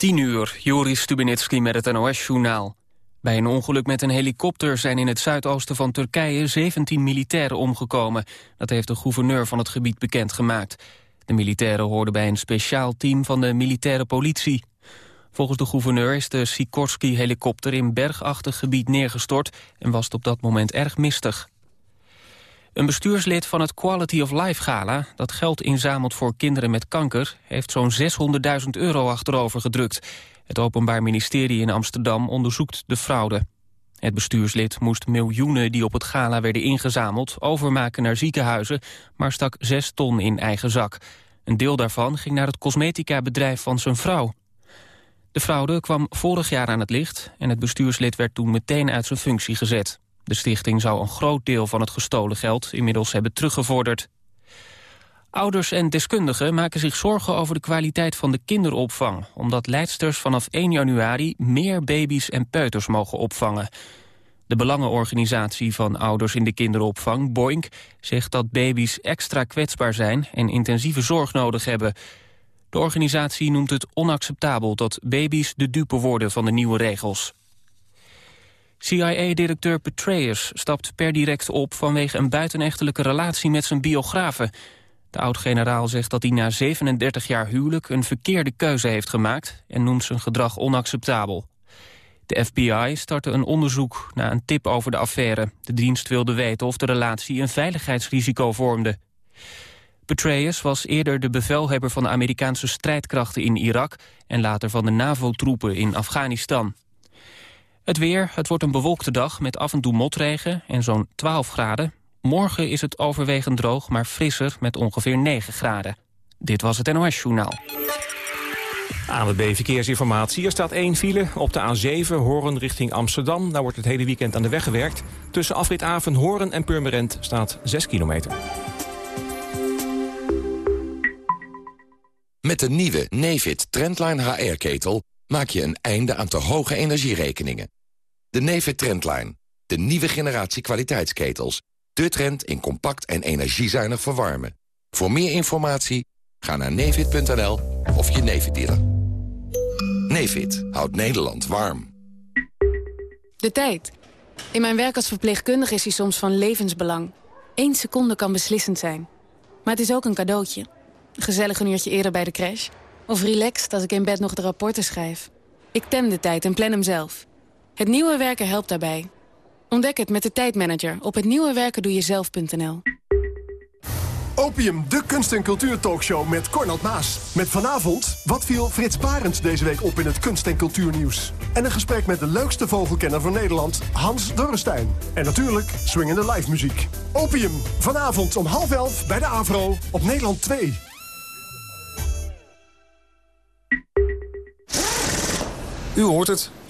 10 uur, Joris Stubenitski met het NOS-journaal. Bij een ongeluk met een helikopter zijn in het zuidoosten van Turkije 17 militairen omgekomen. Dat heeft de gouverneur van het gebied bekendgemaakt. De militairen hoorden bij een speciaal team van de militaire politie. Volgens de gouverneur is de Sikorsky-helikopter in bergachtig gebied neergestort... en was het op dat moment erg mistig. Een bestuurslid van het Quality of Life Gala... dat geld inzamelt voor kinderen met kanker... heeft zo'n 600.000 euro achterover gedrukt. Het Openbaar Ministerie in Amsterdam onderzoekt de fraude. Het bestuurslid moest miljoenen die op het gala werden ingezameld... overmaken naar ziekenhuizen, maar stak 6 ton in eigen zak. Een deel daarvan ging naar het cosmetica-bedrijf van zijn vrouw. De fraude kwam vorig jaar aan het licht... en het bestuurslid werd toen meteen uit zijn functie gezet. De stichting zou een groot deel van het gestolen geld inmiddels hebben teruggevorderd. Ouders en deskundigen maken zich zorgen over de kwaliteit van de kinderopvang... omdat leidsters vanaf 1 januari meer baby's en peuters mogen opvangen. De belangenorganisatie van ouders in de kinderopvang, Boink... zegt dat baby's extra kwetsbaar zijn en intensieve zorg nodig hebben. De organisatie noemt het onacceptabel dat baby's de dupe worden van de nieuwe regels. CIA-directeur Petraeus stapt per direct op vanwege een buitenechtelijke relatie met zijn biografen. De oud-generaal zegt dat hij na 37 jaar huwelijk een verkeerde keuze heeft gemaakt en noemt zijn gedrag onacceptabel. De FBI startte een onderzoek na een tip over de affaire. De dienst wilde weten of de relatie een veiligheidsrisico vormde. Petraeus was eerder de bevelhebber van de Amerikaanse strijdkrachten in Irak... en later van de NAVO-troepen in Afghanistan. Het weer, het wordt een bewolkte dag met af en toe motregen en zo'n 12 graden. Morgen is het overwegend droog, maar frisser met ongeveer 9 graden. Dit was het NOS Journaal. ANWB Verkeersinformatie. Er staat één file op de A7 Horen richting Amsterdam. Daar wordt het hele weekend aan de weg gewerkt. Tussen afrit Aven, Horen en Purmerend staat 6 kilometer. Met de nieuwe Nefit Trendline HR-ketel maak je een einde aan te hoge energierekeningen. De Nefit Trendline, de nieuwe generatie kwaliteitsketels. De trend in compact en energiezuinig verwarmen. Voor meer informatie ga naar nefit.nl of je Nefit dealer. Nefit houdt Nederland warm. De tijd. In mijn werk als verpleegkundige is hij soms van levensbelang. Eén seconde kan beslissend zijn. Maar het is ook een cadeautje. Gezellig een uurtje eerder bij de crash. Of relaxed als ik in bed nog de rapporten schrijf. Ik tem de tijd en plan hem zelf. Het nieuwe werken helpt daarbij. Ontdek het met de tijdmanager op hetnieuwewerkendoejezelf.nl. Opium, de kunst- en cultuurtalkshow met Cornald Maas. Met vanavond, wat viel Frits Barends deze week op in het kunst- en cultuurnieuws? En een gesprek met de leukste vogelkenner van Nederland, Hans Dorrestein. En natuurlijk swingende live muziek. Opium, vanavond om half elf bij de Avro op Nederland 2. U hoort het.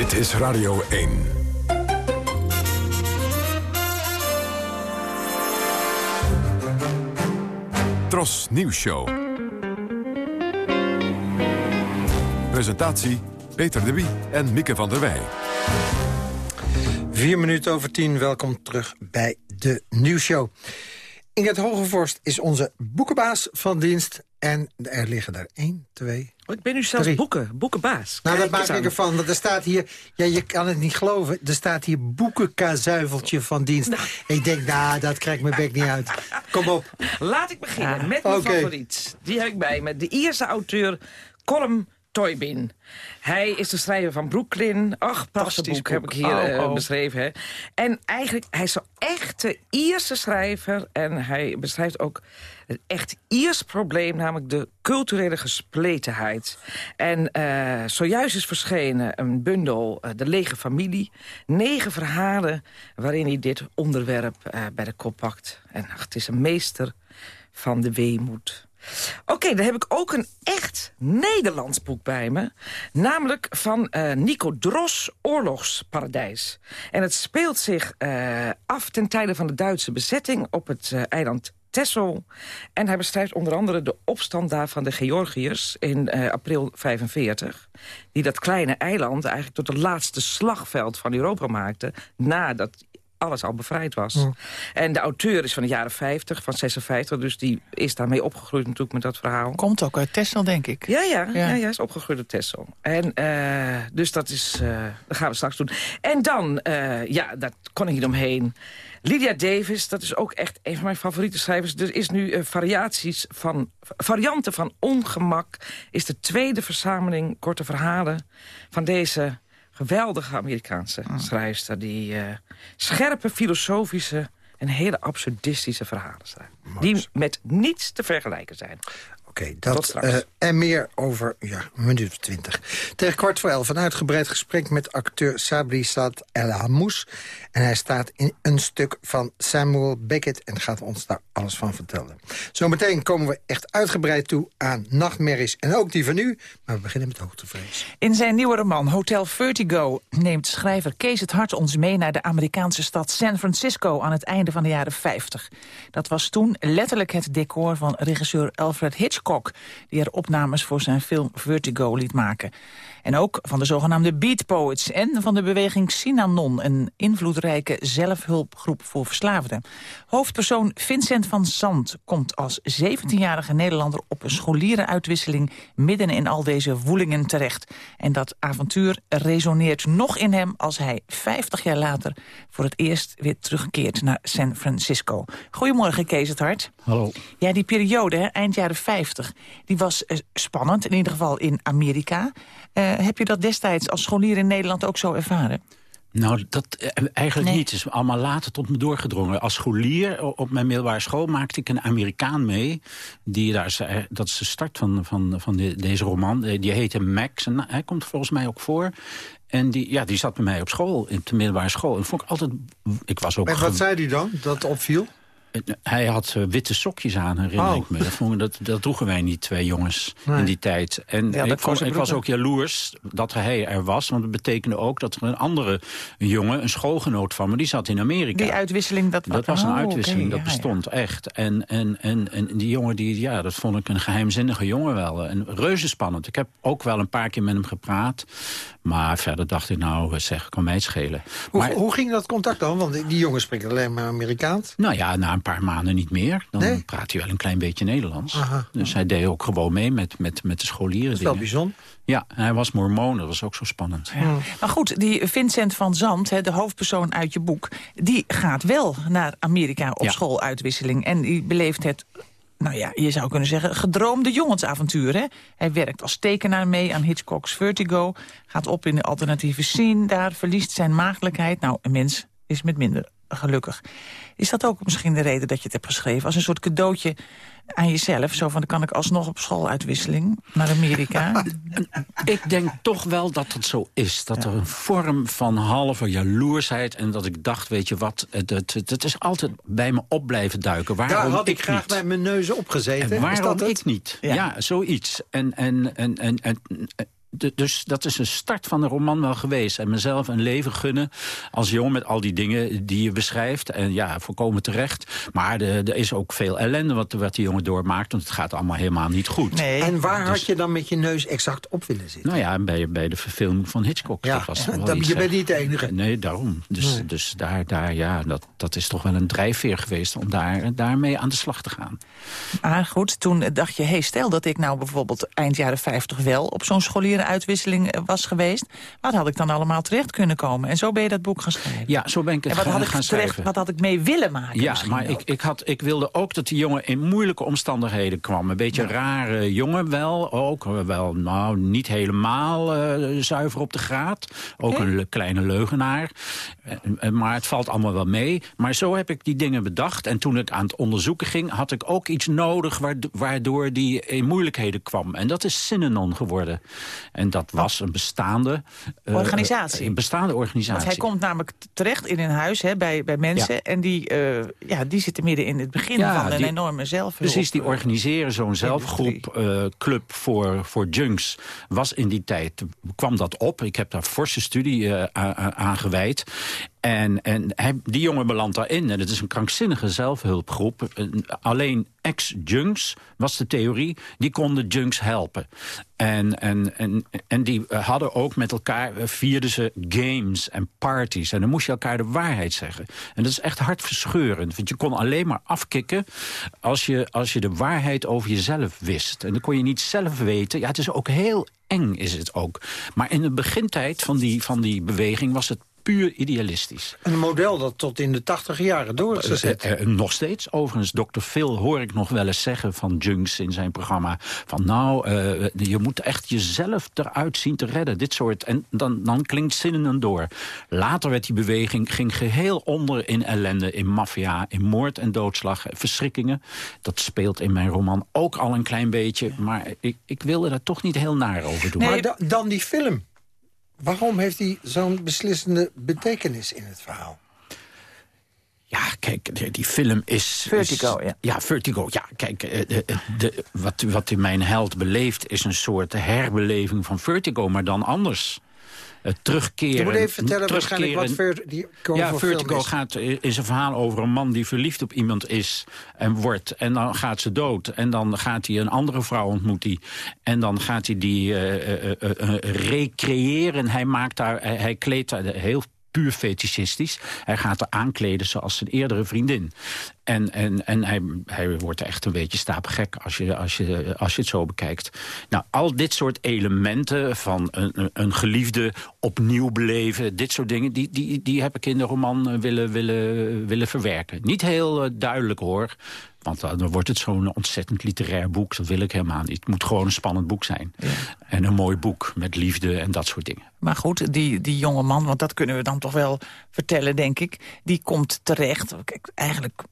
Dit is Radio 1. Tros Nieuws Show. Presentatie Peter de Wie en Mieke van der Wij. Vier minuten over tien, welkom terug bij de nieuwsshow. Ingrid Hogevorst is onze boekenbaas van dienst. En er liggen er één, twee, Oh, ik ben nu zelfs Drie. boeken, boekenbaas. Nou, Kijk dat maak ik ervan. Want er staat hier, ja, je kan het niet geloven, er staat hier boekenkazuiveltje van dienst. Ik denk, nou, dat krijgt mijn bek niet uit. Kom op. Laat ik beginnen met mijn favoriet. Die heb ik bij me. De Ierse auteur Colm Toybin. Hij is de schrijver van Brooklyn. Ach, prachtig boek heb ik hier Oh, eh, oh. beschreven. Hè. En eigenlijk, hij is zo'n echte Ierse schrijver. En hij beschrijft ook een echt Iers probleem, namelijk de culturele gespletenheid. En eh, zojuist is verschenen een bundel, eh, De Lege Familie. Negen verhalen waarin hij dit onderwerp eh, bij de kop pakt. En ach, het is een meester van de weemoed. Oké, dan heb ik ook een echt Nederlands boek bij me. Namelijk van Nico Dros, Oorlogsparadijs. En het speelt zich af ten tijde van de Duitse bezetting... op het uh, eiland Texel. En hij beschrijft onder andere de opstand daar van de Georgiërs in uh, april 45. Die dat kleine eiland eigenlijk tot het laatste slagveld van Europa maakte... nadat alles al bevrijd was. Ja. En de auteur is van de jaren 50, van 56, dus die is daarmee opgegroeid natuurlijk met dat verhaal. Komt ook uit Texel, denk ik. Ja, ja, ja. ja, ja is opgegroeid uit Texel. En uh, dus dat is, uh, dat gaan we straks doen. En dan, uh, ja, dat kon ik niet omheen. Lydia Davis, dat is ook echt een van mijn favoriete schrijvers. Er is nu uh, variaties van, varianten van ongemak. Is de tweede verzameling korte verhalen van deze geweldige Amerikaanse oh. schrijfster... die uh, scherpe, filosofische en hele absurdistische verhalen schrijft. Die met niets te vergelijken zijn. Okay, dat uh, en meer over ja, een minuut of twintig. Tegen kwart voor elf een uitgebreid gesprek met acteur Sabri Sad El Hamous. En hij staat in een stuk van Samuel Beckett en gaat ons daar alles van vertellen. Zometeen komen we echt uitgebreid toe aan nachtmerries en ook die van u. Maar we beginnen met hoogtevrees. In zijn nieuwe roman Hotel Vertigo neemt schrijver Kees het Hart ons mee... naar de Amerikaanse stad San Francisco aan het einde van de jaren 50. Dat was toen letterlijk het decor van regisseur Alfred Hitchcock... die er opnames voor zijn film Vertigo liet maken. En ook van de zogenaamde Beat Poets en van de beweging Sinanon... een invloedrijke zelfhulpgroep voor verslaafden. Hoofdpersoon Vincent van Zand komt als 17-jarige Nederlander... op een scholierenuitwisseling midden in al deze woelingen terecht. En dat avontuur resoneert nog in hem als hij 50 jaar later... voor het eerst weer terugkeert naar San Francisco. Goedemorgen, Kees het Hart. Hallo. Ja, die periode, hè, eind jaren 50, die was uh, spannend. In ieder geval in Amerika. Uh, heb je dat destijds als scholier in Nederland ook zo ervaren? Nou, dat eigenlijk nee. niet. Het is allemaal later tot me doorgedrongen. Als scholier op mijn middelbare school maakte ik een Amerikaan mee. Die daar, dat is de start van, van, van de, deze roman. Die heette Max. En hij komt volgens mij ook voor. En die, ja, die zat bij mij op school, in de middelbare school. En vond ik altijd... Ik was ook en wat zei hij dan, dat opviel? Hij had uh, witte sokjes aan, herinner oh. ik me. Dat, vond, dat, dat droegen wij niet, twee jongens, nee. in die tijd. En ja, ik, was, ik was ook jaloers dat hij er was. Want dat betekende ook dat er een andere jongen, een schoolgenoot van me... die zat in Amerika. Die uitwisseling, dat, dat was een oh, uitwisseling, okay, dat ja, bestond echt. En, en, en, en die jongen, die, ja, dat vond ik een geheimzinnige jongen wel. En reuze spannend. Ik heb ook wel een paar keer met hem gepraat. Maar verder dacht ik, nou, zeg, kan mij het schelen. Hoe, maar, hoe ging dat contact dan? Want die jongen spreken alleen maar Amerikaans. Nou ja, na een paar maanden niet meer. Dan nee? praat hij wel een klein beetje Nederlands. Aha. Dus hij deed ook gewoon mee met, met, met de scholieren. Dat is wel bijzonder. Ja, hij was mormoon, dat was ook zo spannend. Ja. Maar goed, die Vincent van Zand, de hoofdpersoon uit je boek... die gaat wel naar Amerika op ja. schooluitwisseling. En die beleeft het nou ja, je zou kunnen zeggen, gedroomde jongensavontuur. Hè? Hij werkt als tekenaar mee aan Hitchcock's Vertigo... gaat op in de alternatieve scene daar, verliest zijn maagdelijkheid. Nou, een mens is met minder gelukkig. Is dat ook misschien de reden dat je het hebt geschreven? Als een soort cadeautje aan jezelf? Zo van, dan kan ik alsnog op schooluitwisseling naar Amerika? ik denk toch wel dat het zo is. Dat ja. er een vorm van halve jaloersheid... en dat ik dacht, weet je wat, het, het, het is altijd bij me op blijven duiken. Waarom Daar had ik, ik graag niet? bij mijn neus opgezeten. En waarom is dat ik niet? Ja, ja zoiets. En, en, en, en, en de, dus dat is een start van de roman wel geweest. En mezelf een leven gunnen als jong met al die dingen die je beschrijft. En ja, voorkomen terecht. Maar er is ook veel ellende wat, wat die jongen doormaakt. Want het gaat allemaal helemaal niet goed. Nee. En waar dus, had je dan met je neus exact op willen zitten? Nou ja, bij, bij de verfilming van Hitchcock. Ja, dat was ja, dat, je bent niet de enige. Nee, daarom. Dus, nee. dus daar, daar, ja, dat, dat is toch wel een drijfveer geweest om daar, daarmee aan de slag te gaan. Maar goed, toen dacht je, hey, stel dat ik nou bijvoorbeeld eind jaren 50 wel op zo'n scholierenuitwisseling was geweest, wat had ik dan allemaal terecht kunnen komen? En zo ben je dat boek gaan schrijven. Ja, zo ben ik het en wat gaan, had ik gaan terecht, schrijven. Wat had ik mee willen maken? Ja, maar ik, ik, had, ik wilde ook dat die jongen in moeilijke omstandigheden kwam. Een beetje ja. rare jongen wel, ook wel, nou, niet helemaal uh, zuiver op de graad. Ook okay. een kleine leugenaar. Uh, maar het valt allemaal wel mee. Maar zo heb ik die dingen bedacht. En toen ik aan het onderzoeken ging, had ik ook iets nodig waardoor die in moeilijkheden kwam. En dat is Synanon geworden. En dat was een bestaande... Uh, organisatie. Een bestaande organisatie. Want hij komt namelijk terecht in een huis hè, bij, bij mensen... en die, uh, ja, die zitten midden in het begin ja, van een die, enorme zelfhulp. Precies, die organiseren zo'n zelfgroep, uh, club voor, voor junks. Was in die tijd, kwam dat op. Ik heb daar forse studie aan gewijd. En, en die jongen belandt daarin. En het is een krankzinnige zelfhulpgroep. Alleen ex-junks, was de theorie, die konden junks helpen. En, en, en, en die hadden ook met elkaar, eh, vierden ze games en parties. En dan moest je elkaar de waarheid zeggen. En dat is echt hartverscheurend. Want je kon alleen maar afkicken als je, als je de waarheid over jezelf wist. En dan kon je niet zelf weten. Ja, het is ook heel eng is het ook. Maar in de begintijd van die, van die beweging was het puur idealistisch. Een model dat tot in de tachtig jaren door is gezet. Uh, uh, nog steeds. Overigens, Dr. Phil hoor ik nog wel eens zeggen van Junks in zijn programma... van nou, uh, je moet echt jezelf eruit zien te redden. Dit soort. En dan, dan klinkt zinnen door. Later werd die beweging, ging geheel onder in ellende, in maffia... in moord en doodslag, verschrikkingen. Dat speelt in mijn roman ook al een klein beetje. Maar ik, ik wilde daar toch niet heel naar over doen. Nee, maar dan die film. Waarom heeft hij zo'n beslissende betekenis in het verhaal? Ja, kijk, die film is... Vertigo, is, ja. Ja, Vertigo, ja. Kijk, eh, de, de, wat, wat in mijn held beleeft is een soort herbeleving van Vertigo, maar dan anders uh, terugkeren. Je moet even vertellen waarschijnlijk wat Vertigo Ja, Vertigo gaat in zijn verhaal over een man die verliefd op iemand is en wordt. En dan gaat ze dood. En dan gaat hij een andere vrouw ontmoet hij. En dan gaat hij die uh, recreëren. Hij maakt daar, hij kleedt daar heel puur fetischistisch. Hij gaat er aankleden zoals zijn eerdere vriendin. En, en, en hij, hij wordt echt een beetje stapelgek als je, als, je, als je het zo bekijkt. Nou, al dit soort elementen van een, een geliefde opnieuw beleven... dit soort dingen, die, die, die heb ik in de roman willen, willen, willen verwerken. Niet heel uh, duidelijk hoor, want dan wordt het zo'n ontzettend literair boek. Dat wil ik helemaal niet. Het moet gewoon een spannend boek zijn. Ja. En een mooi boek met liefde en dat soort dingen. Maar goed, die, die jonge man, want dat kunnen we dan toch wel vertellen, denk ik... die komt terecht, kijk, eigenlijk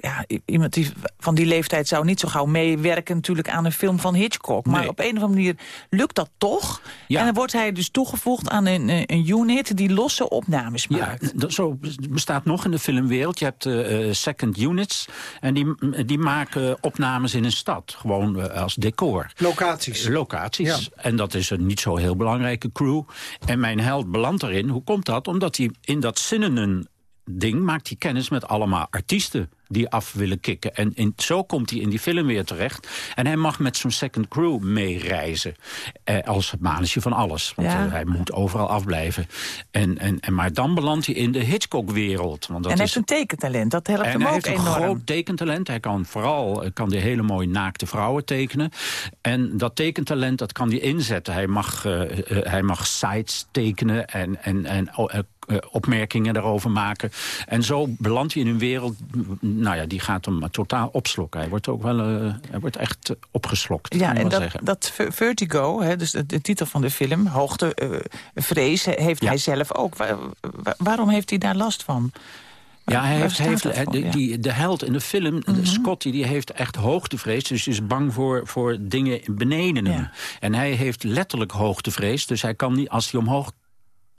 ja, iemand die van die leeftijd zou niet zo gauw meewerken natuurlijk aan een film van Hitchcock. Maar op een of andere manier lukt dat toch. Ja. En dan wordt hij dus toegevoegd aan een, een unit die losse opnames maakt. Ja, zo bestaat nog in de filmwereld. Je hebt uh, second units en die, die maken opnames in een stad. Gewoon uh, als decor. Locaties. Locaties. Ja. En dat is een niet zo heel belangrijke crew. En mijn held belandt erin. Hoe komt dat? Omdat hij in dat zinnen ding maakt hij kennis met allemaal artiesten die af willen kicken. En in, zo komt hij in die film weer terecht. En hij mag met zo'n second crew meereizen. Eh, als het manetje van alles. Want ja. uh, hij moet overal afblijven. En, en, en, maar dan belandt hij in de Hitchcock-wereld. En hij heeft een tekentalent. Dat helpt hem hij ook heeft enorm. een groot tekentalent. Hij kan vooral kan die hele mooie naakte vrouwen tekenen. En dat tekentalent dat kan hij inzetten. Hij mag, uh, hij mag sites tekenen en, en, en opmerkingen daarover maken. En zo belandt hij in een wereld nou ja, die gaat hem totaal opslokken. Hij wordt ook wel, uh, hij wordt echt opgeslokt. Ja, en dat, Vertigo, hè, dus de, de, titel van de film, hoogtevrees, heeft ja. hij zelf ook. Waar, waar, waarom heeft hij daar last van? Ja, hij heeft, heeft de, die, de held in de film, mm -hmm. Scotty, die heeft echt hoogtevrees. Dus is bang voor, voor dingen beneden hem. Ja. En hij heeft letterlijk hoogtevrees. Dus hij kan niet, als hij omhoog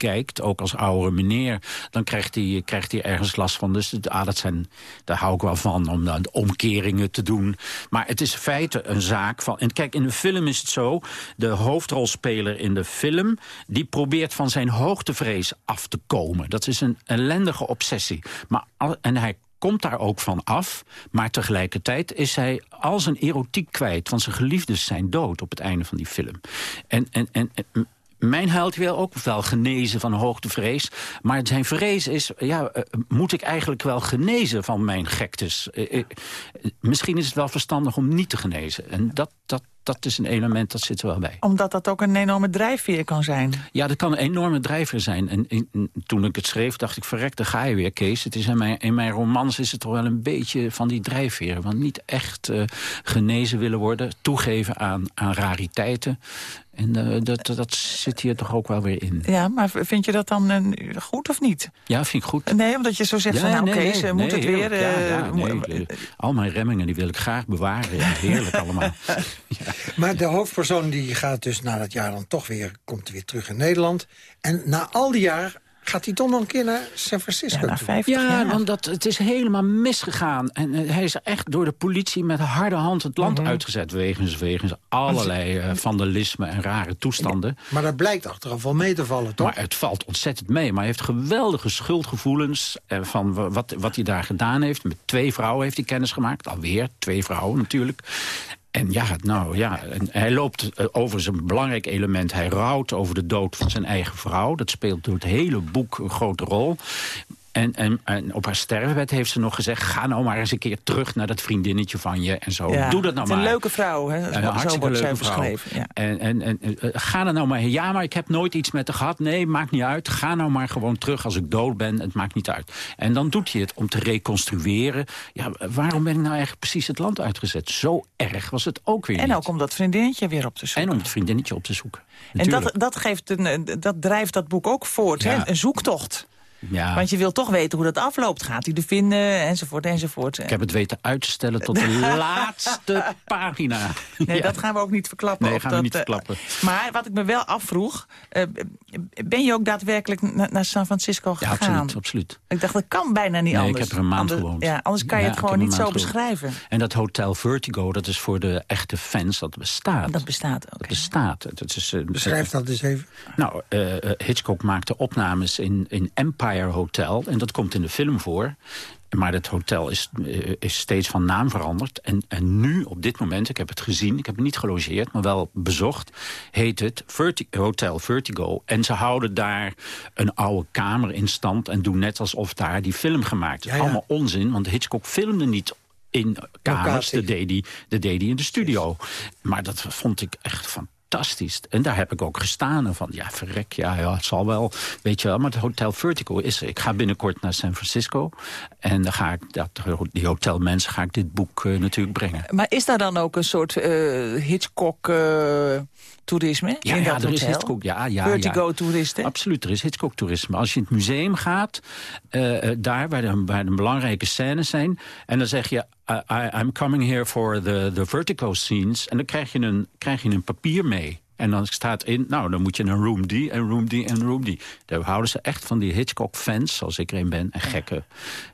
kijkt, ook als oudere meneer... dan krijgt hij, krijgt hij ergens last van. Dus ah, dat zijn, daar hou ik wel van, om dan omkeringen te doen. Maar het is in feite een zaak van... En kijk, in de film is het zo... de hoofdrolspeler in de film... die probeert van zijn hoogtevrees af te komen. Dat is een ellendige obsessie. Maar, en hij komt daar ook van af. Maar tegelijkertijd is hij al zijn erotiek kwijt. Want zijn geliefdes zijn dood op het einde van die film. En, en, en, mijn held wil ook wel genezen van hoogtevrees. Maar zijn vrees is, ja, uh, moet ik eigenlijk wel genezen van mijn gektes? Uh, uh, misschien is het wel verstandig om niet te genezen. En dat, dat, dat is een element, dat zit er wel bij. Omdat dat ook een enorme drijfveer kan zijn. Ja, dat kan een enorme drijfveer zijn. En toen ik het schreef, dacht ik, verrek, daar ga je weer, Kees. Het is in, mijn, in mijn romans is het toch wel een beetje van die drijfveer. Want niet echt uh, genezen willen worden, toegeven aan, aan rariteiten. En uh, dat, dat zit hier toch ook wel weer in. Ja, maar vind je dat dan uh, goed of niet? Ja, vind ik goed. Nee, omdat je zo zegt ja, van nou nee, Kees, nee, moet nee, het weer... Ja, ja, nee, al mijn remmingen die wil ik graag bewaren. Heerlijk allemaal. ja. Maar de hoofdpersoon die gaat dus na dat jaar dan toch weer... komt weer terug in Nederland. En na al die jaar gaat hij toch nog een keer naar San Francisco ja, na 50 ja, jaar. want het is helemaal misgegaan. En uh, hij is echt door de politie met harde hand het land Mhm. uitgezet... wegens, wegens allerlei uh, vandalisme en rare toestanden. Maar dat blijkt achteraf wel mee te vallen, toch? Maar het valt ontzettend mee. Maar hij heeft geweldige schuldgevoelens... Uh, van wat, wat hij daar gedaan heeft. Met twee vrouwen heeft hij kennis gemaakt. Alweer, twee vrouwen natuurlijk. En ja, nou ja, hij loopt uh, over zijn belangrijk element. Hij rouwt over de dood van zijn eigen vrouw. Dat speelt door het hele boek een grote rol. En, en, en, op haar sterfbed heeft ze nog gezegd... ga nou maar eens een keer terug naar dat vriendinnetje van je. En zo, ja, doe dat nou maar. Een leuke vrouw, hè? Een hartstikke leuke vrouw. Ja. En, en, en uh, ga er nou maar... Ja, maar ik heb nooit iets met haar gehad. Nee, maakt niet uit. Ga nou maar gewoon terug als ik dood ben. Het maakt niet uit. En dan doet hij het om te reconstrueren. Ja, waarom ben ik nou eigenlijk precies het land uitgezet? Zo erg was het ook weer En niet. ook om dat vriendinnetje weer op te zoeken. En om het vriendinnetje op te zoeken. En dat, dat, geeft een, dat drijft dat boek ook voort, Ja. hè? een zoektocht. Ja. Want je wil toch weten hoe dat afloopt. Gaat hij er vinden, enzovoort, enzovoort. Ik heb het weten uit te stellen tot de laatste pagina. Nee, Ja. dat gaan we ook niet verklappen. Nee, gaan we niet eh, verklappen. Maar wat ik me wel afvroeg... eh, ben je ook daadwerkelijk na- naar San Francisco Ja, gegaan? absoluut, absoluut. Ik dacht, dat kan bijna niet Nee, ik anders. heb er een maand Anders- gewoond. Ja, anders kan je Ja, het ik gewoon niet zo gewoond. beschrijven. En dat Hotel Vertigo, dat is voor de echte fans, dat bestaat. Dat bestaat ook. Dat bestaat. Dat is, eh, Beschrijf dat eens even. Nou, Hitchcock maakte opnames in, in Empire Hotel. En dat komt in de film voor. Maar dat hotel is, eh, is steeds van naam veranderd. En, en nu, op dit moment, ik heb het gezien... ik heb het niet gelogeerd, maar wel bezocht... heet het Verti- Hotel Vertigo. En ze houden daar een oude kamer in stand... en doen net alsof daar die film gemaakt is. Ja, ja. Allemaal onzin, want Hitchcock filmde niet in kamers. Dat deed, hij, dat deed hij in de studio. Maar dat vond ik echt fantastisch. En daar heb ik ook gestaan. En van, ja, verrek, ja, ja, het zal wel. Weet je wel, maar het Hotel Vertigo is er. Ik ga binnenkort naar San Francisco. En dan ga ik, dat, die hotelmensen ga ik dit boek eh, natuurlijk brengen. Maar is daar dan ook een soort eh, Hitchcock-toerisme Ja, in ja, dat er is? Hitchcock, ja, ja, ja. Vertigo-toeristen? Absoluut, er is Hitchcock-toerisme. Als je in het museum gaat, eh, eh, daar waar de, waar de belangrijke scènes zijn... en dan zeg je, I, I'm coming here for the, the Vertigo scenes... en dan krijg je, een, krijg je een papier mee. En dan staat in, nou, dan moet je een room die en room die en room die. Daar houden ze echt van die Hitchcock-fans, zoals ik er een ben, en gekken.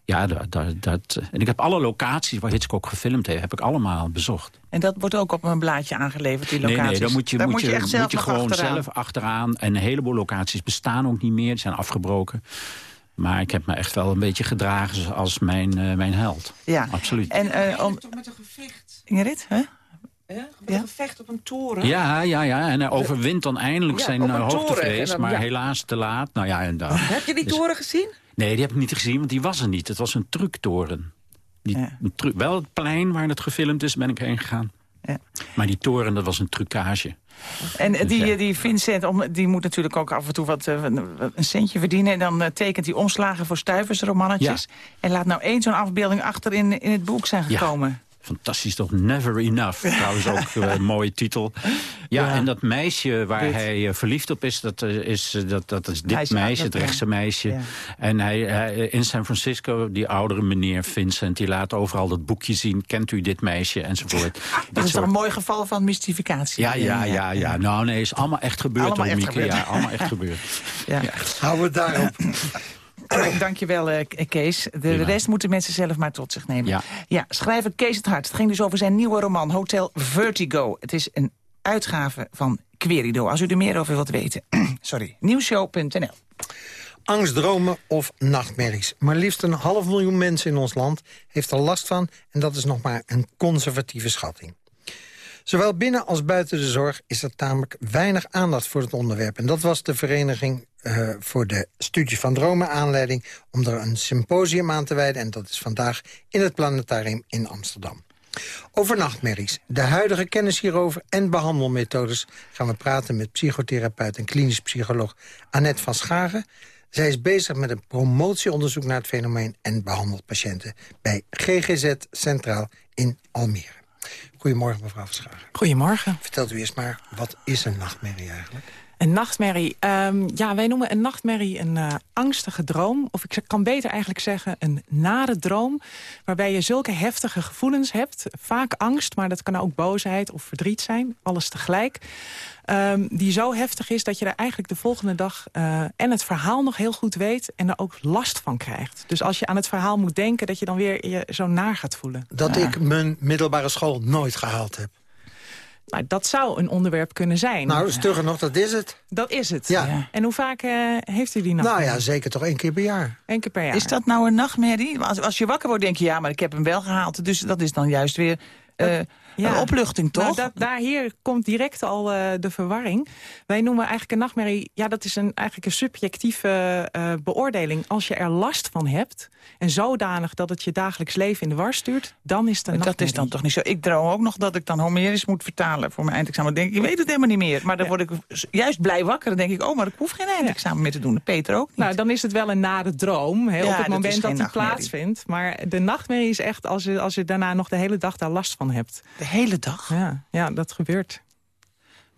Ja, dat, dat, dat, en ik heb alle locaties waar Hitchcock gefilmd heeft, heb ik allemaal bezocht. En dat wordt ook op een blaadje aangeleverd, die locaties? Nee, nee, dan moet je, Daar moet je, echt zelf moet je gewoon achteraan. zelf achteraan. En een heleboel locaties bestaan ook niet meer, die zijn afgebroken. Maar ik heb me echt wel een beetje gedragen als mijn, eh, mijn held. Ja. Absoluut. En eh, om... Toch met een gevecht. Ingrid, hè? Hè? Met een gevecht op een toren. Ja, ja, ja. En hij overwint dan eindelijk Ja, zijn eh, hoogtevrees. Maar ja. helaas te laat. Nou ja, en dan, Heb je die Dus- toren gezien? Nee, die heb ik niet gezien, want die was er niet. Het was een tructoren. Die, Ja. een tru- wel het plein waar het gefilmd is, ben ik heen gegaan. Ja. Maar die toren, dat was een trucage. En eh, die, ja. die Vincent, die moet natuurlijk ook af en toe wat, eh, een centje verdienen. En dan eh, tekent hij omslagen voor stuiversromannetjes. En laat nou één zo'n afbeelding achter in, in het boek zijn gekomen. Fantastisch toch? Never Enough. Trouwens ook eh, een mooie titel. Ja, Ja. en dat meisje waar Dit. hij eh, verliefd op is... dat, eh, is, eh, dat, dat is dit Meisje, meisje, dat- het rechtse meisje. Ja. En hij, hij, in San Francisco, die oudere meneer Vincent... die laat overal dat boekje zien. Kent u dit meisje? Enzovoort. Dat Dit is toch een mooi geval van mystificatie. ja, ja, ja, ja. Nou nee, is allemaal echt gebeurd, Allemaal hoor, echt Mieke. gebeurd. Ja, allemaal echt gebeurd. Ja. Houden we daarop. Dankjewel, eh, Kees. De Prima. rest moeten mensen zelf maar tot zich nemen. Ja. ja, schrijver Kees het Hart. Het ging dus over zijn nieuwe roman Hotel Vertigo. Het is een uitgave van Querido. Als u er meer over wilt weten. Sorry. Nieuwshow.nl Angstdromen of nachtmerries. Maar liefst een half miljoen mensen in ons land heeft er last van... en dat is nog maar een conservatieve schatting. Zowel binnen als buiten de zorg is er tamelijk weinig aandacht voor het onderwerp. En dat was de vereniging eh, voor de studie van dromen aanleiding... om er een symposium aan te wijden. En dat is vandaag in het planetarium in Amsterdam. Over nachtmerries, de huidige kennis hierover en behandelmethodes... gaan we praten met psychotherapeut en klinisch psycholoog Annette van Schagen. Zij is bezig met een promotieonderzoek naar het fenomeen... en behandelt patiënten bij GGZ Centraal in Almere. Goedemorgen, mevrouw Verschagen. Goedemorgen. Vertelt u eerst maar, wat is een nachtmerrie eigenlijk? Een nachtmerrie. Ehm, ja, wij noemen een nachtmerrie een uh, angstige droom. Of ik kan beter eigenlijk zeggen een nare droom. Waarbij je zulke heftige gevoelens hebt. Vaak angst, maar dat kan ook boosheid of verdriet zijn. Alles tegelijk. Um, die zo heftig is dat je er eigenlijk de volgende dag... Uh, en het verhaal nog heel goed weet en er ook last van krijgt. Dus als je aan het verhaal moet denken... dat je dan weer je zo naar gaat voelen. Dat ja. ik mijn middelbare school nooit gehaald heb. Nou, dat zou een onderwerp kunnen zijn. Nou, stugger nog, dat is het. Dat is het. Ja. En hoe vaak uh, heeft u die nacht? Nou ja, zeker toch één keer per jaar. Eén keer per jaar. Is dat nou een nachtmerrie? Als, als je wakker wordt, denk je, ja, maar ik heb hem wel gehaald. Dus dat is dan juist weer... Uh, ja. Een opluchting, toch? Nou, dat, daar hier komt direct al uh, de verwarring. Wij noemen eigenlijk een nachtmerrie... ja, dat is een, eigenlijk een subjectieve uh, beoordeling. Als je er last van hebt... en zodanig dat het je dagelijks leven in de war stuurt... dan is het een Dat is dan toch niet zo. Ik droom ook nog dat ik dan Homerisch moet vertalen voor mijn eindexamen. Dan denk ik, je weet het helemaal niet meer. Maar dan ja. word ik juist blij wakker. Dan denk ik, oh, maar ik hoef geen eindexamen ja. meer te doen. Peter ook niet. Nou, dan is het wel een nare droom. He, op het moment dat die plaatsvindt. Maar de nachtmerrie is echt als je, als je daarna nog de hele dag daar last van hebt. De hele dag? Ja, ja dat gebeurt.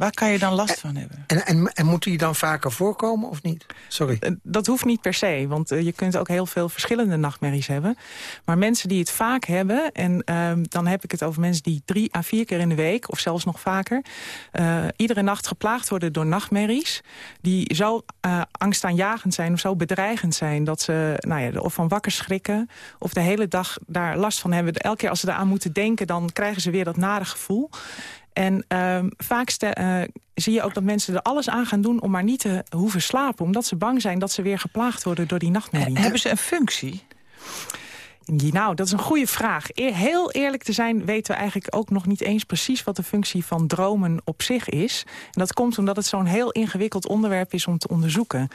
Waar kan je dan last en, van hebben? En, en, en moet die dan vaker voorkomen of niet? Sorry. Dat hoeft niet per se, want uh, je kunt ook heel veel verschillende nachtmerries hebben. Maar mensen die het vaak hebben, en uh, dan heb ik het over mensen die drie à vier keer in de week, of zelfs nog vaker, uh, iedere nacht geplaagd worden door nachtmerries, die zo uh, angstaanjagend zijn of zo bedreigend zijn, dat ze nou ja, of van wakker schrikken, of de hele dag daar last van hebben. Elke keer als ze eraan moeten denken, dan krijgen ze weer dat nare gevoel. En uh, vaak uh, zie je ook dat mensen er alles aan gaan doen om maar niet te hoeven slapen. Omdat ze bang zijn dat ze weer geplaagd worden door die nachtmerrie. Hebben ze een functie? Nou, dat is een goede vraag. Heel eerlijk te zijn weten we eigenlijk ook nog niet eens precies... wat de functie van dromen op zich is. En dat komt omdat het zo'n heel ingewikkeld onderwerp is om te onderzoeken.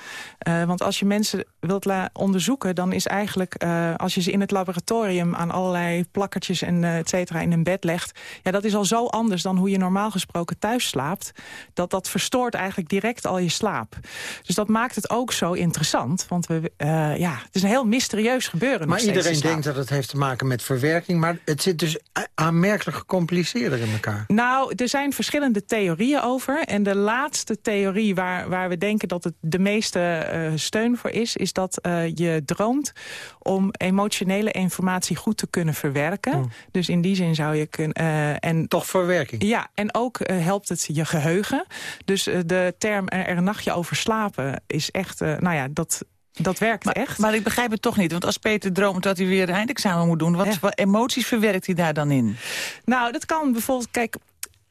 Uh, want als je mensen wilt onderzoeken, dan is eigenlijk... Uh, als je ze in het laboratorium aan allerlei plakkertjes en uh, et cetera in een bed legt... ja, dat is al zo anders dan hoe je normaal gesproken thuis slaapt... dat dat verstoort eigenlijk direct al je slaap. Dus dat maakt het ook zo interessant. Want we, ja, het is een heel mysterieus gebeuren. Maar iedereen denkt dat het heeft te maken met verwerking... maar het zit dus aanmerkelijk gecompliceerder in elkaar. Nou, er zijn verschillende theorieën over. En de laatste theorie waar, waar we denken dat het de meeste uh, steun voor is... is dat uh, je droomt om emotionele informatie goed te kunnen verwerken. Oh. Dus in die zin zou je kunnen... Uh, en, Toch verwerking? Ja, en ook helpt het je geheugen. Dus de term er een nachtje over slapen is echt... nou ja, dat dat werkt maar, echt. Maar ik begrijp het toch niet. Want als Peter droomt dat hij weer een eindexamen moet doen... wat voor emoties verwerkt hij daar dan in? Nou, dat kan bijvoorbeeld... Kijk,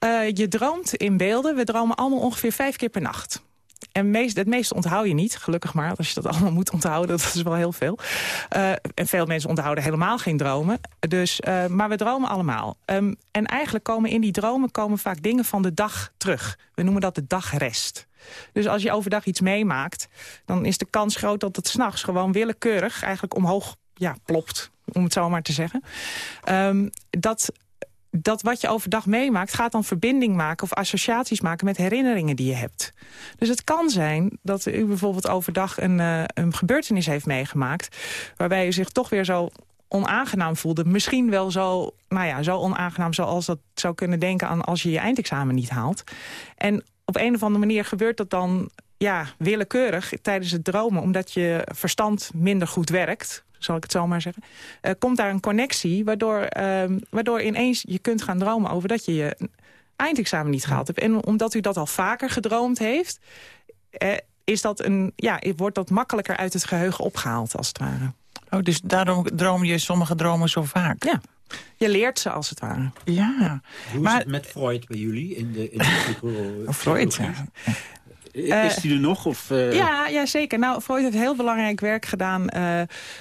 uh, je droomt in beelden. We dromen allemaal ongeveer vijf keer per nacht. En meest, het meeste onthoud je niet, gelukkig maar. Als je dat allemaal moet onthouden, dat is wel heel veel. Uh, en veel mensen onthouden helemaal geen dromen. Dus, uh, maar we dromen allemaal. Um, en eigenlijk komen in die dromen komen vaak dingen van de dag terug. We noemen dat de dagrest. Dus als je overdag iets meemaakt... dan is de kans groot dat het s'nachts gewoon willekeurig... eigenlijk omhoog ja, plopt, om het zo maar te zeggen. Um, dat dat wat je overdag meemaakt gaat dan verbinding maken... of associaties maken met herinneringen die je hebt. Dus het kan zijn dat u bijvoorbeeld overdag een, uh, een gebeurtenis heeft meegemaakt... waarbij u zich toch weer zo onaangenaam voelde. Misschien wel zo, nou ja, zo onaangenaam zoals dat zou kunnen denken... aan als je je eindexamen niet haalt. En op een of andere manier gebeurt dat dan ja, willekeurig tijdens het dromen... omdat je verstand minder goed werkt zal ik het zo maar zeggen... Uh, komt daar een connectie waardoor, uh, waardoor ineens je kunt gaan dromen... over dat je je eindexamen niet gehaald hebt. En omdat u dat al vaker gedroomd heeft... Uh, is dat een, ja, wordt dat makkelijker uit het geheugen opgehaald, als het ware. Oh, dus daarom droom je sommige dromen zo vaak? Ja. Je leert ze, als het ware. Ja. Hoe maar, is het met Freud bij jullie? In de, in de Freud, ja. Is die er nog? Of, uh... ja, ja, zeker. Nou, Freud heeft heel belangrijk werk gedaan... Uh,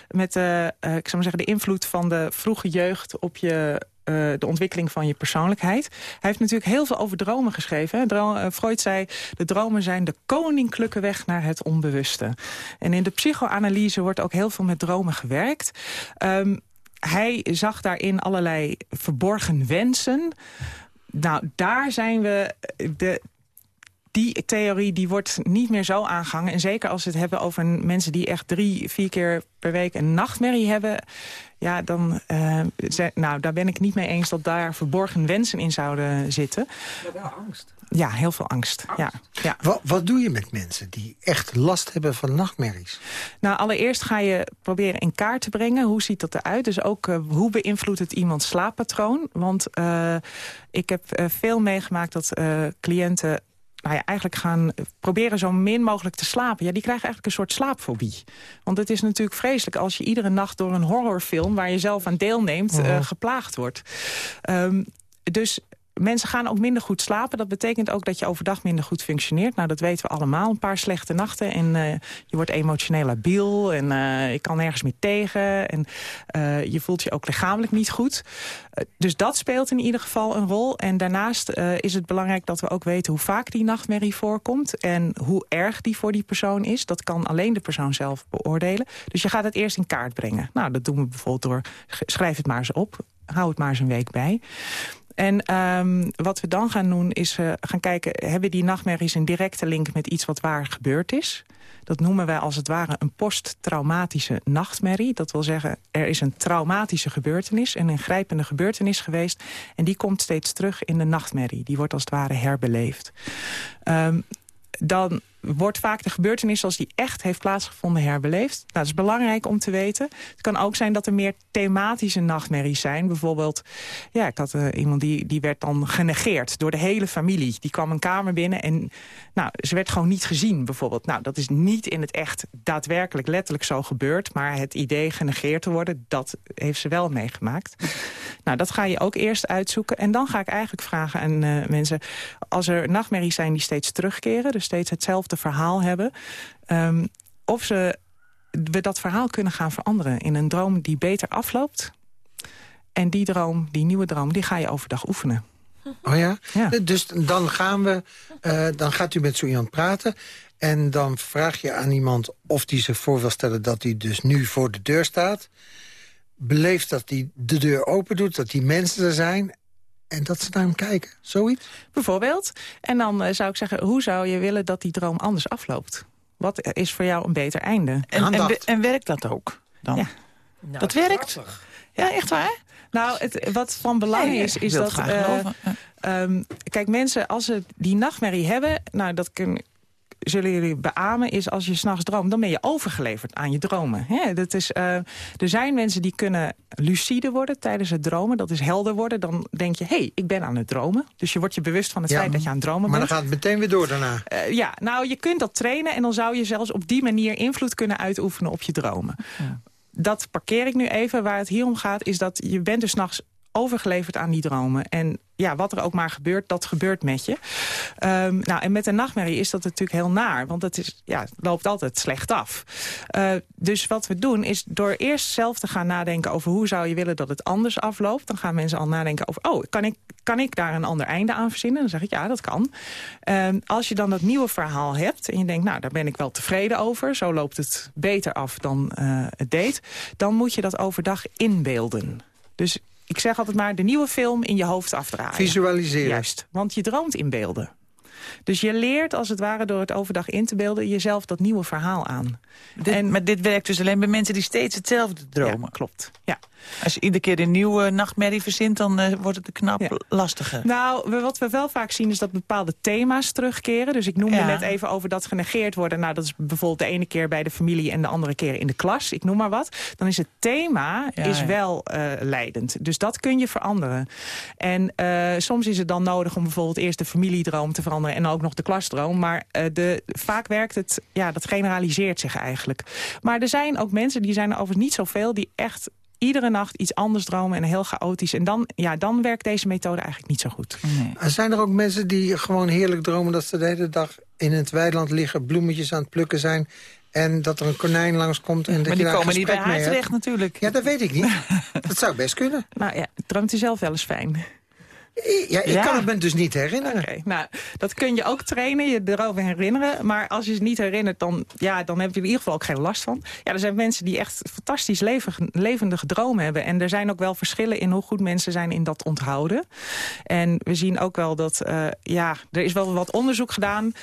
met uh, ik zou maar zeggen, de invloed van de vroege jeugd op je uh, de ontwikkeling van je persoonlijkheid. Hij heeft natuurlijk heel veel over dromen geschreven. Droom, uh, Freud zei, de dromen zijn de koninklijke weg naar het onbewuste. En in de psychoanalyse wordt ook heel veel met dromen gewerkt. Um, hij zag daarin allerlei verborgen wensen. Nou, daar zijn we... De, die theorie die wordt niet meer zo aangehangen. En zeker als we het hebben over mensen die echt drie, vier keer per week een nachtmerrie hebben... ja, dan uh, nou, daar ben ik niet mee eens dat daar verborgen wensen in zouden zitten. Maar wel angst. Ja, heel veel angst. Ja, ja. Wat, wat doe je met mensen die echt last hebben van nachtmerries? Nou, allereerst ga je proberen in kaart te brengen. Hoe ziet dat eruit? Dus ook uh, hoe beïnvloedt het iemands slaappatroon? Want uh, ik heb veel meegemaakt dat cliënten nou ja, eigenlijk gaan proberen zo min mogelijk te slapen. Ja, die krijgen eigenlijk een soort slaapfobie. Want het is natuurlijk vreselijk als je iedere nacht door een horrorfilm... waar je zelf aan deelneemt, uh, geplaagd wordt. Um, dus mensen gaan ook minder goed slapen. Dat betekent ook dat je overdag minder goed functioneert. Nou, dat weten we allemaal. Een paar slechte nachten en uh, je wordt emotioneel labiel... en uh, je kan nergens meer tegen en uh, je voelt je ook lichamelijk niet goed. dus dat speelt in ieder geval een rol. En daarnaast is het belangrijk dat we ook weten hoe vaak die nachtmerrie voorkomt... en hoe erg die voor die persoon is. Dat kan alleen de persoon zelf beoordelen. Dus je gaat het eerst in kaart brengen. Nou, dat doen we bijvoorbeeld door... schrijf het maar eens op, hou het maar eens een week bij... En um, wat we dan gaan doen is uh, gaan kijken... hebben die nachtmerries een directe link met iets wat waar gebeurd is? Dat noemen wij als het ware een posttraumatische nachtmerrie. Dat wil zeggen, er is een traumatische gebeurtenis... een ingrijpende gebeurtenis geweest... en die komt steeds terug in de nachtmerrie. Die wordt als het ware herbeleefd. Um, dan wordt vaak de gebeurtenis als die echt heeft plaatsgevonden herbeleefd. Nou, dat is belangrijk om te weten. Het kan ook zijn dat er meer thematische nachtmerries zijn. Bijvoorbeeld, ja, ik had uh, iemand die, die werd dan genegeerd door de hele familie. Die kwam een kamer binnen en nou, ze werd gewoon niet gezien bijvoorbeeld. Nou, dat is niet in het echt daadwerkelijk letterlijk zo gebeurd. Maar het idee genegeerd te worden, dat heeft ze wel meegemaakt. Nou, dat ga je ook eerst uitzoeken. En dan ga ik eigenlijk vragen aan uh, mensen... als er nachtmerries zijn die steeds terugkeren... dus steeds hetzelfde verhaal hebben... Um, of ze, we dat verhaal kunnen gaan veranderen in een droom die beter afloopt... En die droom, die nieuwe droom, die ga je overdag oefenen. Oh ja? ja. Dus dan, gaan we, uh, dan gaat u met zo iemand praten... en dan vraag je aan iemand of die zich voor wil stellen... dat hij dus nu voor de deur staat. Beleeft dat hij de deur open doet, dat die mensen er zijn... en dat ze naar hem kijken. Zoiets? Bijvoorbeeld. En dan uh, zou ik zeggen, hoe zou je willen dat die droom anders afloopt? Wat is voor jou een beter einde? En, en, en werkt dat ook dan? Ja. Nou, dat werkt? Ja, echt waar? Nou, het, wat van belang is, is dat... Uh, um, kijk, mensen, als ze die nachtmerrie hebben... nou, dat kun, zullen jullie beamen, is als je s'nachts droomt... dan ben je overgeleverd aan je dromen. Hè? dat is, uh, er zijn mensen die kunnen lucide worden tijdens het dromen. Dat is helder worden. Dan denk je, hé, hey, ik ben aan het dromen. Dus je wordt je bewust van het ja, feit dat je aan het dromen maar bent. Maar dan gaat het meteen weer door daarna. Uh, ja, nou, je kunt dat trainen... en dan zou je zelfs op die manier invloed kunnen uitoefenen op je dromen. Ja dat parkeer ik nu even. Waar het hier om gaat is dat je bent dus s'nachts overgeleverd aan die dromen. En ja, wat er ook maar gebeurt, dat gebeurt met je. Um, nou, en met een nachtmerrie is dat natuurlijk heel naar. Want het, is, ja, loopt altijd slecht af. Uh, dus wat we doen is door eerst zelf te gaan nadenken... over hoe zou je willen dat het anders afloopt. Dan gaan mensen al nadenken over... oh, kan ik, kan ik daar een ander einde aan verzinnen? Dan zeg ik, ja, dat kan. Um, als je dan dat nieuwe verhaal hebt... en je denkt, nou, daar ben ik wel tevreden over... zo loopt het beter af dan uh, het deed... dan moet je dat overdag inbeelden. Dus ik zeg altijd maar, de nieuwe film in je hoofd afdraaien. Visualiseren. Juist, want je droomt in beelden. Dus je leert als het ware door het overdag in te beelden... jezelf dat nieuwe verhaal aan. Dit, en, maar dit werkt dus alleen bij mensen die steeds hetzelfde dromen. Ja, klopt. Ja. Als je iedere keer een nieuwe nachtmerrie verzint... dan uh, wordt het een knap ja. lastiger. Nou, wat we wel vaak zien is dat bepaalde thema's terugkeren. Dus ik noemde ja. net even over dat genegeerd worden. Nou, dat is bijvoorbeeld de ene keer bij de familie... en de andere keer in de klas. Ik noem maar wat. Dan is het thema is wel uh, leidend. Dus dat kun je veranderen. En uh, soms is het dan nodig om bijvoorbeeld eerst de familiedroom te veranderen... en ook nog de klasdroom. Maar de, vaak werkt het, ja, dat generaliseert zich eigenlijk. Maar er zijn ook mensen, die zijn er overigens niet zoveel... die echt iedere nacht iets anders dromen en heel chaotisch. En dan, ja, dan werkt deze methode eigenlijk niet zo goed. Nee. Zijn er ook mensen die gewoon heerlijk dromen... dat ze de hele dag in het weiland liggen, bloemetjes aan het plukken zijn... en dat er een konijn langskomt en dat maar die komen niet bij haar terecht natuurlijk. Ja, dat weet ik niet. dat zou best kunnen. Nou ja, droomt u zelf wel eens fijn? Ja, ik kan het me dus niet herinneren. Oké, nou, dat kun je ook trainen, je erover herinneren. Maar als je het niet herinnert, dan, ja, dan heb je er in ieder geval ook geen last van. Ja, er zijn mensen die echt fantastisch leven, levendige dromen hebben. En er zijn ook wel verschillen in hoe goed mensen zijn in dat onthouden. En we zien ook wel dat, uh, ja, er is wel wat onderzoek gedaan...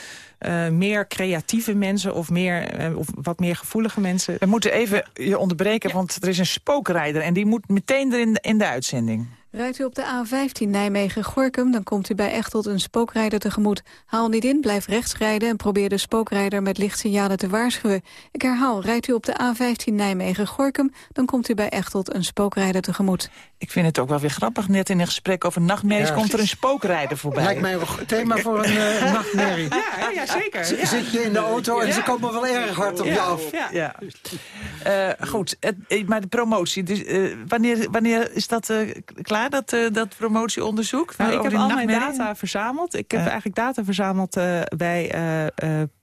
Uh, meer creatieve mensen of, meer, uh, of wat meer gevoelige mensen. We moeten even je onderbreken, ja. want er is een spookrijder... en die moet meteen erin in de uitzending. Rijdt u op de A15 Nijmegen-Gorkum, dan komt u bij Echtelt een spookrijder tegemoet. Haal niet in, blijf rechts rijden en probeer de spookrijder met lichtsignalen te waarschuwen. Ik herhaal, rijdt u op de A15 Nijmegen-Gorkum, dan komt u bij Echtelt een spookrijder tegemoet. Ik vind het ook wel weer grappig, net in een gesprek over nachtmerries ja, komt er een spookrijder voorbij. Lijkt mij een thema voor een uh, nachtmerrie. Ja, ja zeker. Ja. Zit je in de auto en ze komen wel erg hard op je af. Ja. ja. Uh, goed, het, maar de promotie, dus, uh, wanneer, wanneer is dat klaar? Dat, uh, dat promotieonderzoek? Nou, ik heb al mijn data verzameld. Ik heb eigenlijk data verzameld uh, bij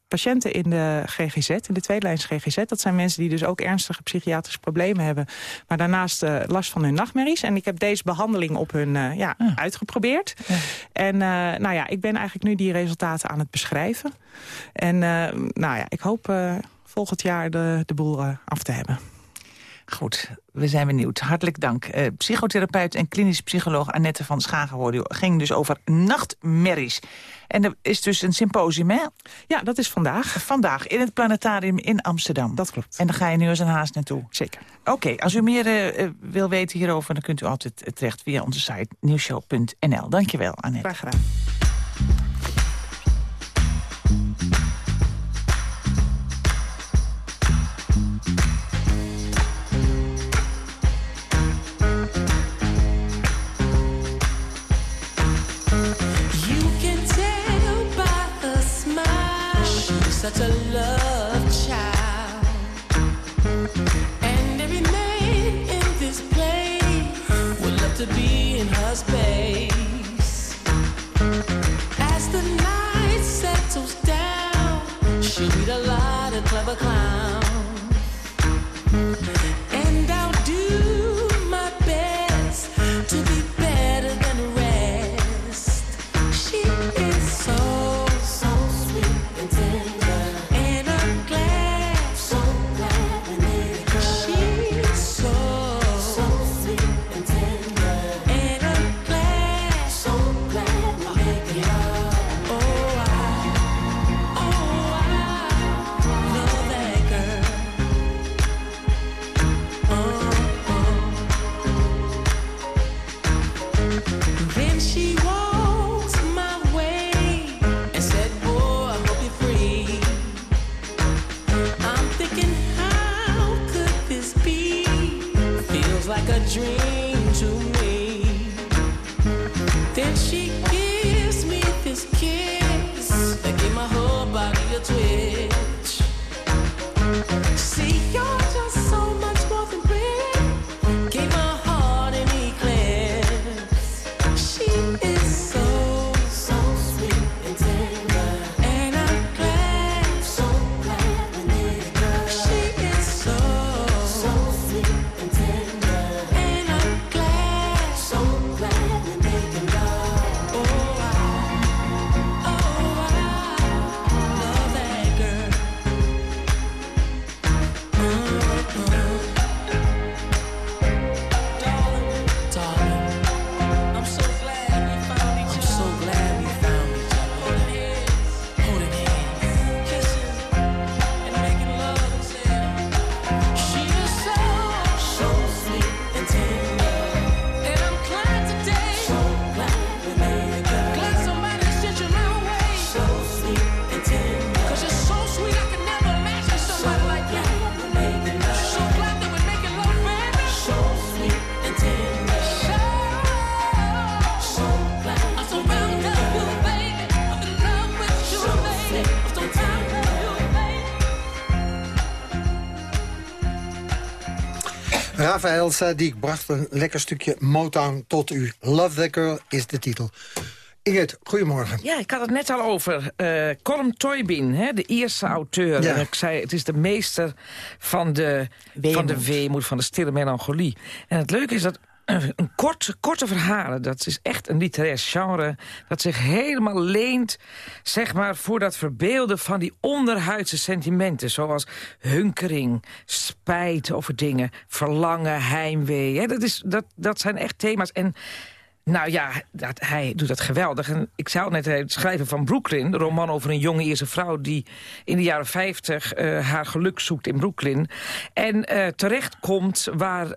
patiënten in de GGZ, in de tweelijns GGZ. Dat zijn mensen die dus ook ernstige psychiatrische problemen hebben. Maar daarnaast last van hun nachtmerries. En ik heb deze behandeling op hun ja, ah. uitgeprobeerd. Ja. En nou ja, ik ben eigenlijk nu die resultaten aan het beschrijven. En nou ja, ik hoop volgend jaar de, de boel af te hebben. Goed, we zijn benieuwd. Hartelijk dank. Uh, psychotherapeut en klinisch psycholoog Annette van Schagen ging dus over nachtmerries. En er is dus een symposium, hè? Ja, dat is vandaag. Vandaag, in het planetarium in Amsterdam. Dat klopt. En daar ga je nu eens een haast naartoe? Zeker. Oké, okay, als u meer uh, wil weten hierover... dan kunt u altijd terecht via onze site nieuwshow.nl. Dankjewel, Annette. Graag gedaan. Such a love child. And every man in this place would love to be in her space. As the night settles down, she'll meet a lot of clever clowns. Rafael Sadiq bracht een lekker stukje Motown tot u. Love That Girl is de titel. Ingrid, goedemorgen. Ja, ik had het net al over eh Colm Toybin, hè, de Ierse auteur. Ja. Ik zei, het is de meester van de, van de weemoed, van de stille melancholie. En het leuke is dat een korte, korte verhalen. Dat is echt een literair genre dat zich helemaal leent... zeg maar voor dat verbeelden van die onderhuidse sentimenten... zoals hunkering, spijt over dingen, verlangen, heimwee. Dat, is, dat, dat zijn echt thema's. En nou ja, dat, hij doet dat geweldig. En ik zou net het schrijven van Brooklyn... de roman over een jonge Ierse vrouw... die in de jaren 50 eh, haar geluk zoekt in Brooklyn. En uh, terecht komt waar...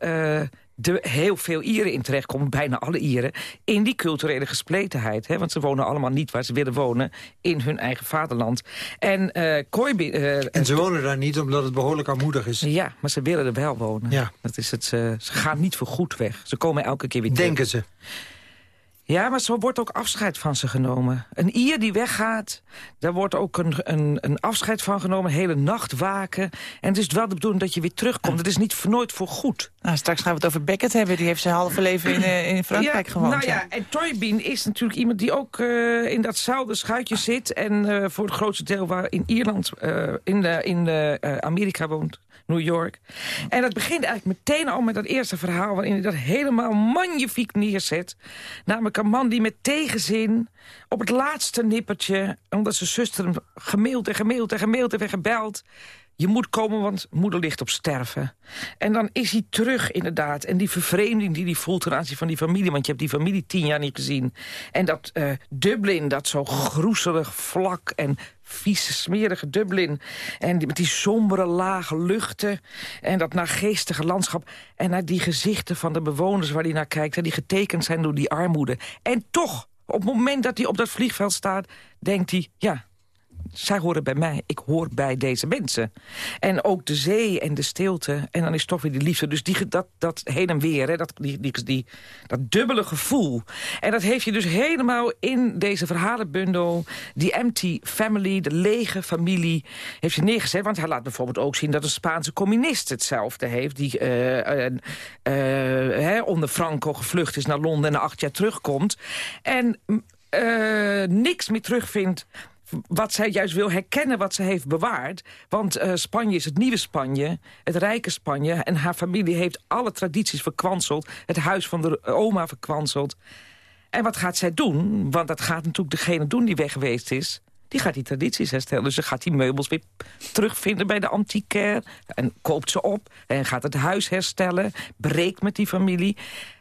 de heel veel Ieren in terechtkomen, bijna alle Ieren... in die culturele gespletenheid. Hè? Want ze wonen allemaal niet waar ze willen wonen... in hun eigen vaderland. En, uh, uh, en ze wonen daar niet omdat het behoorlijk armoedig is. Ja, maar ze willen er wel wonen. Ja. Dat is het, ze gaan niet voor goed weg. Ze komen elke keer weer Denken terug. ze. Ja, maar zo wordt ook afscheid van ze genomen. Een Ier die weggaat, daar wordt ook een, een, een afscheid van genomen. Een hele nacht waken. En het is wel de bedoeling dat je weer terugkomt. Het is niet voor nooit voor goed. Nou, straks gaan we het over Beckett hebben. Die heeft zijn halve leven in, uh, in Frankrijk ja, gewoond. Nou ja, en Toybin is natuurlijk iemand die ook uh, in datzelfde schuitje zit. En uh, voor het grootste deel waar in Ierland, in, de, in Amerika woont. New York. En dat begint eigenlijk meteen al met dat eerste verhaal... waarin hij dat helemaal magnifiek neerzet. Namelijk een man die met tegenzin op het laatste nippertje... omdat zijn zuster hem gemaild en gemaild en gemaild en gebeld... Je moet komen, want moeder ligt op sterven. En dan is hij terug, inderdaad. En die vervreemding die hij voelt ten aanzien van die familie... want je hebt die familie tien jaar niet gezien. En dat uh, Dublin, dat zo groezelig, vlak en vieze, smerige Dublin. En met die sombere, lage luchten. En dat naargeestige landschap. En naar die gezichten van de bewoners waar hij naar kijkt... die getekend zijn door die armoede. En toch, op het moment dat hij op dat vliegveld staat... denkt hij, ja, zij horen bij mij, ik hoor bij deze mensen. En ook de zee en de stilte, en dan is toch weer die liefde. Dus die, dat, dat heen en weer, hè, dat, die, die, die, dat dubbele gevoel. En dat heeft je dus helemaal in deze verhalenbundel... die empty family, de lege familie, heeft je neergezet. Want hij laat bijvoorbeeld ook zien dat een Spaanse communist hetzelfde heeft... die uh, uh, hè, onder Franco gevlucht is naar Londen en na acht jaar terugkomt. En niks meer terugvindt wat zij juist wil herkennen wat ze heeft bewaard. Want uh, Spanje is het nieuwe Spanje, het rijke Spanje... en haar familie heeft alle tradities verkwanseld. Het huis van de oma verkwanseld. En wat gaat zij doen? Want dat gaat natuurlijk degene doen die weg geweest is die gaat die tradities herstellen. Dus ze gaat die meubels weer terugvinden bij de antiquaire... en koopt ze op en gaat het huis herstellen... breekt met die familie.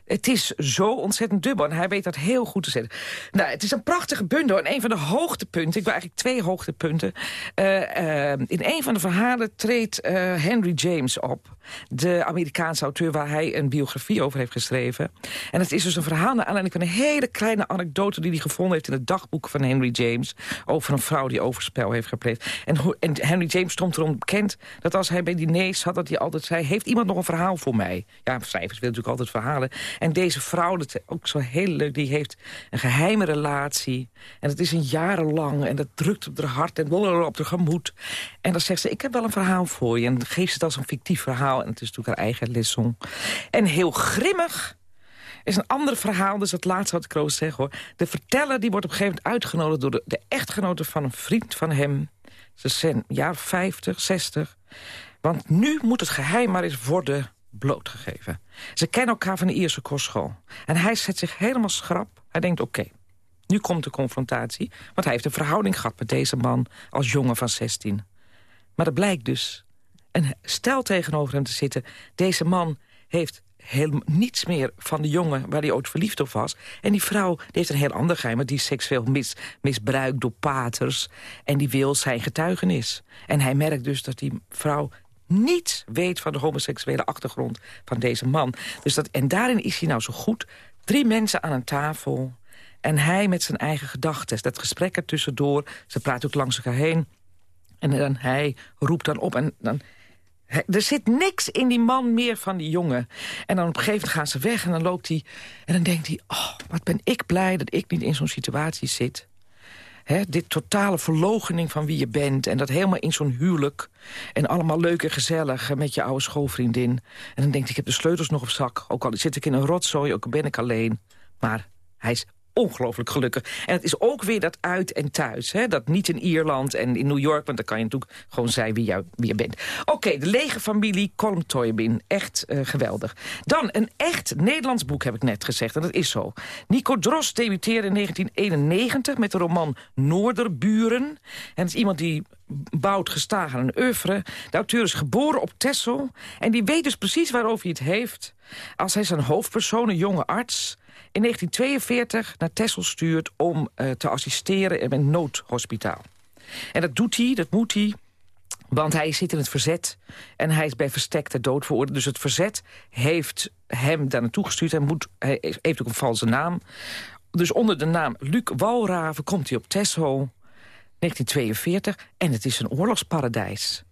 Het is zo ontzettend dubbel en hij weet dat heel goed te zetten. Nou, het is een prachtige bundel en een van de hoogtepunten... ik wil eigenlijk twee hoogtepunten. Uh, uh, in een van de verhalen treedt uh, Henry James op. De Amerikaanse auteur waar hij een biografie over heeft geschreven. En het is dus een verhaal naar aanleiding van een hele kleine anekdote... die hij gevonden heeft in het dagboek van Henry James... over een vrouw die overspel heeft gepleegd. En, en Henry James stond erom bekend dat als hij bij diners had... dat hij altijd zei, heeft iemand nog een verhaal voor mij? Ja, schrijvers willen natuurlijk altijd verhalen. En deze vrouw, dat is ook zo heel leuk, die heeft een geheime relatie. En dat is een jarenlang en dat drukt op haar hart en op haar gemoed. En dan zegt ze, ik heb wel een verhaal voor je. En geeft ze het als een fictief verhaal. En het is natuurlijk haar eigen leçon. En heel grimmig is een ander verhaal, dus het laatste wat ik erover zeg hoor. De verteller die wordt op een gegeven moment uitgenodigd... door de, de echtgenote van een vriend van hem. Ze zijn jaar 50, 60. Want nu moet het geheim maar eens worden blootgegeven. Ze kennen elkaar van de Ierse kostschool. En hij zet zich helemaal schrap. Hij denkt, oké, nu komt de confrontatie. Want hij heeft een verhouding gehad met deze man als jongen van 16. Maar dat blijkt dus. En stel tegenover hem te zitten, deze man heeft helemaal niets meer van de jongen waar hij ooit verliefd op was. En die vrouw die heeft een heel ander geheim, die is seksueel mis, misbruikt door paters. En die wil zijn getuigenis. En hij merkt dus dat die vrouw niets weet van de homoseksuele achtergrond van deze man. Dus dat, en daarin is hij nou zo goed. Drie mensen aan een tafel en hij met zijn eigen gedachten. Dat gesprek er tussendoor, ze praten ook langs elkaar heen. En dan hij roept dan op en dan... Er zit niks in die man meer van die jongen. En dan op een gegeven moment gaan ze weg en dan loopt hij... en dan denkt hij, oh, wat ben ik blij dat ik niet in zo'n situatie zit. Dit totale verlogening van wie je bent. En dat helemaal in zo'n huwelijk. En allemaal leuk en gezellig met je oude schoolvriendin. En dan denkt hij, ik heb de sleutels nog op zak. Ook al zit ik in een rotzooi, ook al ben ik alleen. Maar hij is ongelooflijk gelukkig. En het is ook weer dat uit en thuis. Hè? Dat niet in Ierland en in New York, want dan kan je natuurlijk gewoon zijn wie, wie je bent. Oké, de lege familie Colm Toyabin. Echt eh, geweldig. Dan een echt Nederlands boek, heb ik net gezegd. En dat is zo. Nico Drost debuteerde in 1991 met de roman Noorderburen. En het is iemand die bouwt gestaag aan een oeuvre. De auteur is geboren op Texel. En die weet dus precies waarover hij het heeft... als hij zijn hoofdpersoon, een jonge arts in 1942 naar Texel stuurt om uh, te assisteren in een noodhospitaal. En dat doet hij, dat moet hij, want hij zit in het verzet en hij is bij verstekte dood veroordeeld. Dus het verzet heeft hem daar naartoe gestuurd. Hij, moet, hij heeft ook een valse naam. Dus onder de naam Luc Walraven komt hij op Texel 1942. En het is een oorlogsparadijs.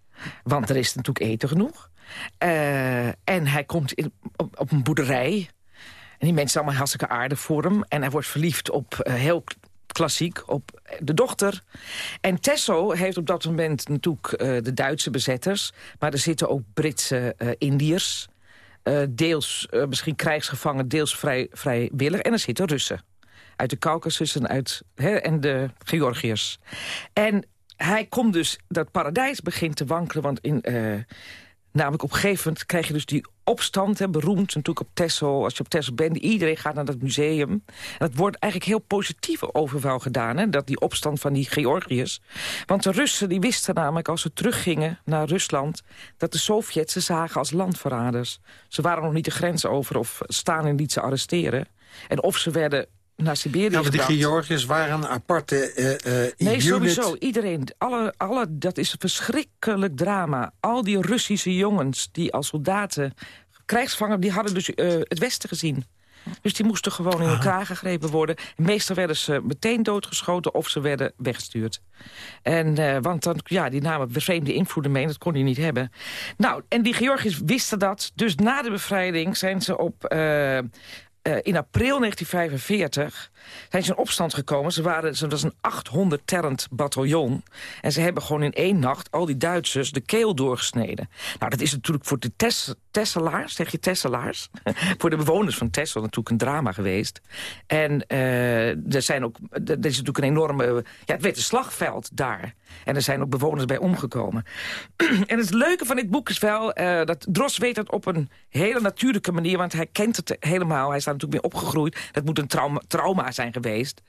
Want er is natuurlijk eten genoeg. Uh, en hij komt op, een boerderij. En die mensen zijn allemaal hartstikke aardig voor hem. En hij wordt verliefd op, uh, heel klassiek, op de dochter. En Tesso heeft op dat moment natuurlijk uh, de Duitse bezetters. Maar er zitten ook Britse Indiërs. deels misschien krijgsgevangen, deels vrij, vrijwillig. En er zitten Russen uit de Caucasus en, uit, en de Georgiërs. En hij komt dus, dat paradijs begint te wankelen, want in... Namelijk op een gegeven moment krijg je dus die opstand, hè, beroemd natuurlijk op Texel. Als je op Texel bent, iedereen gaat naar dat museum. En dat wordt eigenlijk heel positief over wel gedaan, hè, dat die opstand van die Georgiërs. Want de Russen die wisten namelijk als ze teruggingen naar Rusland... dat de Sovjets ze zagen als landverraders. Ze waren nog niet de grens over of Stalin liet ze arresteren. En of ze werden naar Siberië De Georgiërs waren aparte uh, uh, Nee, sowieso. Iedereen. Alle, alle, dat is een verschrikkelijk drama. Al die Russische jongens die als soldaten... krijgsvanger, die hadden dus uh, het Westen gezien. Dus die moesten gewoon in elkaar gegrepen worden. Meestal werden ze meteen doodgeschoten of ze werden weggestuurd. En, uh, want dan, ja, die namen vreemde invloeden mee, dat kon hij niet hebben. Nou, en die Georgiërs wisten dat. Dus na de bevrijding zijn ze op... Uh, in april 1945 zijn ze in opstand gekomen. Ze waren, ze was een 800 terrend bataljon. En ze hebben gewoon in één nacht al die Duitsers de keel doorgesneden. Nou, dat is natuurlijk voor de tes, Tesselaars, zeg je Tesselaars? voor de bewoners van Tessel natuurlijk een drama geweest. En uh, er, zijn ook, er is natuurlijk een enorme... Ja, het werd een slagveld daar. En er zijn ook bewoners bij omgekomen. en het leuke van dit boek is wel... Uh, dat Dros weet dat op een hele natuurlijke manier... want hij kent het helemaal, hij is daar natuurlijk mee opgegroeid. Dat moet een trauma, trauma zijn geweest.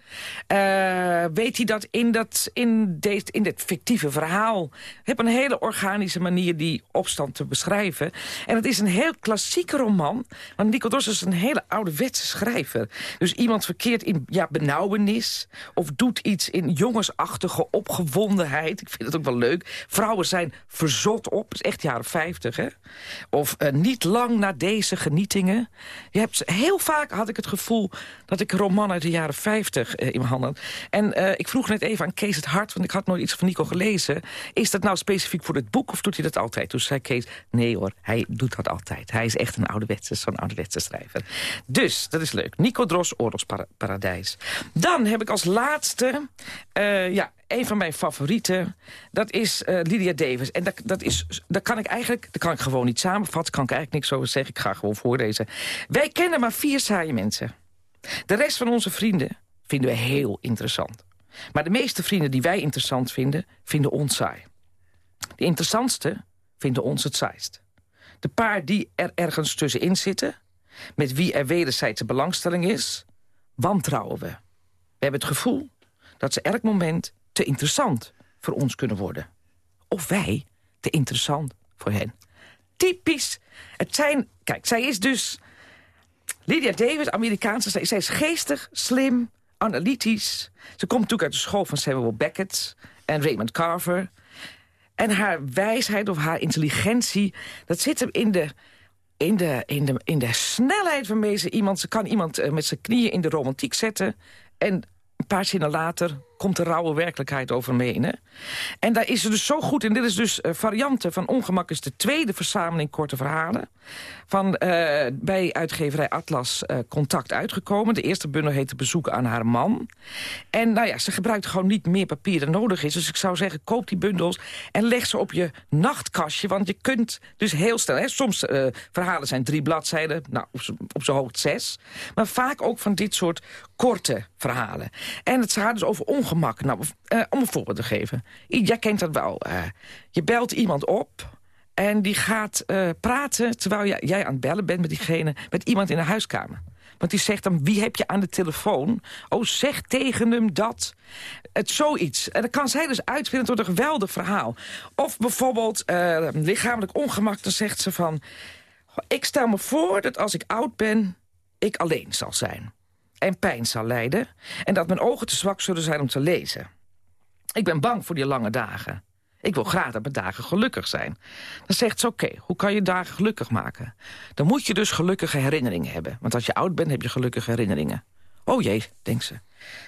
Uh, weet hij dat in, dat, in, deze, in dit fictieve verhaal... heb een hele organische manier die opstand te beschrijven. En het is een heel klassieke roman. Want Nico is een hele ouderwetse schrijver. Dus iemand verkeert in ja, benauwenis... of doet iets in jongensachtige opgewondenheid. Ik vind het ook wel leuk. Vrouwen zijn verzot op. Is echt jaren 50, hè? Of uh, niet lang na deze genietingen. Je hebt heel vaak had ik het gevoel dat ik roman uit de jaren 50 uh, in mijn handen. En uh, ik vroeg net even aan Kees het Hart, want ik had nooit iets van Nico gelezen. Is dat nou specifiek voor het boek of doet hij dat altijd? Toen zei Kees, nee hoor, hij doet dat altijd. Hij is echt een ouderwetse, zo'n ouderwetse schrijver. Dus, dat is leuk. Nico Dros, Oorlogsparadijs. Dan heb ik als laatste, uh, ja, een van mijn favorieten, dat is uh, Lydia Davis. En dat, dat, is, dat kan ik eigenlijk, dat kan ik gewoon niet samenvatten. kan ik eigenlijk niks over zeggen. Ik ga gewoon voorlezen. Wij kennen maar vier saaie mensen. De rest van onze vrienden vinden we heel interessant. Maar de meeste vrienden die wij interessant vinden, vinden ons saai. De interessantste vinden ons het saaist. De paar die er ergens tussenin zitten... met wie er wederzijdse belangstelling is, wantrouwen we. We hebben het gevoel dat ze elk moment te interessant voor ons kunnen worden. Of wij te interessant voor hen. Typisch. Het zijn, kijk, zij is dus... Lydia Davis, Amerikaanse, zij, zij is geestig, slim, analytisch. Ze komt natuurlijk uit de school van Samuel Beckett en Raymond Carver. En haar wijsheid of haar intelligentie, dat zit hem in de, in de, in de, in de snelheid waarmee ze iemand... Ze kan iemand uh, met zijn knieën in de romantiek zetten... en een paar zinnen later komt de rauwe werkelijkheid over me heen. hè. En daar is ze dus zo goed in. Dit is dus eh, varianten van Ongemak is de tweede verzameling korte verhalen. Van, eh, bij uitgeverij Atlas eh, Contact uitgekomen. De eerste bundel heette Bezoek aan haar man. En nou ja, ze gebruikt gewoon niet meer papier dan nodig is. Dus ik zou zeggen, koop die bundels en leg ze op je nachtkastje. Want je kunt dus heel snel... Hè, soms verhalen zijn drie bladzijden, nou, op zijn hoogst zes. Maar vaak ook van dit soort korte verhalen. En het gaat dus over ongemak. Nou, eh, om een voorbeeld te geven. Jij kent dat wel. eh, je belt iemand op... En die gaat eh, praten terwijl jij, jij aan het bellen bent met diegene... met iemand in de huiskamer. Want die zegt dan, wie heb je aan de telefoon? Oh, zeg tegen hem dat. Het zoiets. En dan kan zij dus uitvinden tot een geweldig verhaal. Of bijvoorbeeld lichamelijk ongemak. Dan zegt ze van... Ik stel me voor dat als ik oud ben, ik alleen zal zijn. En pijn zal lijden. En dat mijn ogen te zwak zullen zijn om te lezen. Ik ben bang voor die lange dagen. Ik wil graag dat mijn dagen gelukkig zijn. Dan zegt ze, oké, hoe kan je dagen gelukkig maken? Dan moet je dus gelukkige herinneringen hebben. Want als je oud bent, heb je gelukkige herinneringen. Oh jee, denkt ze.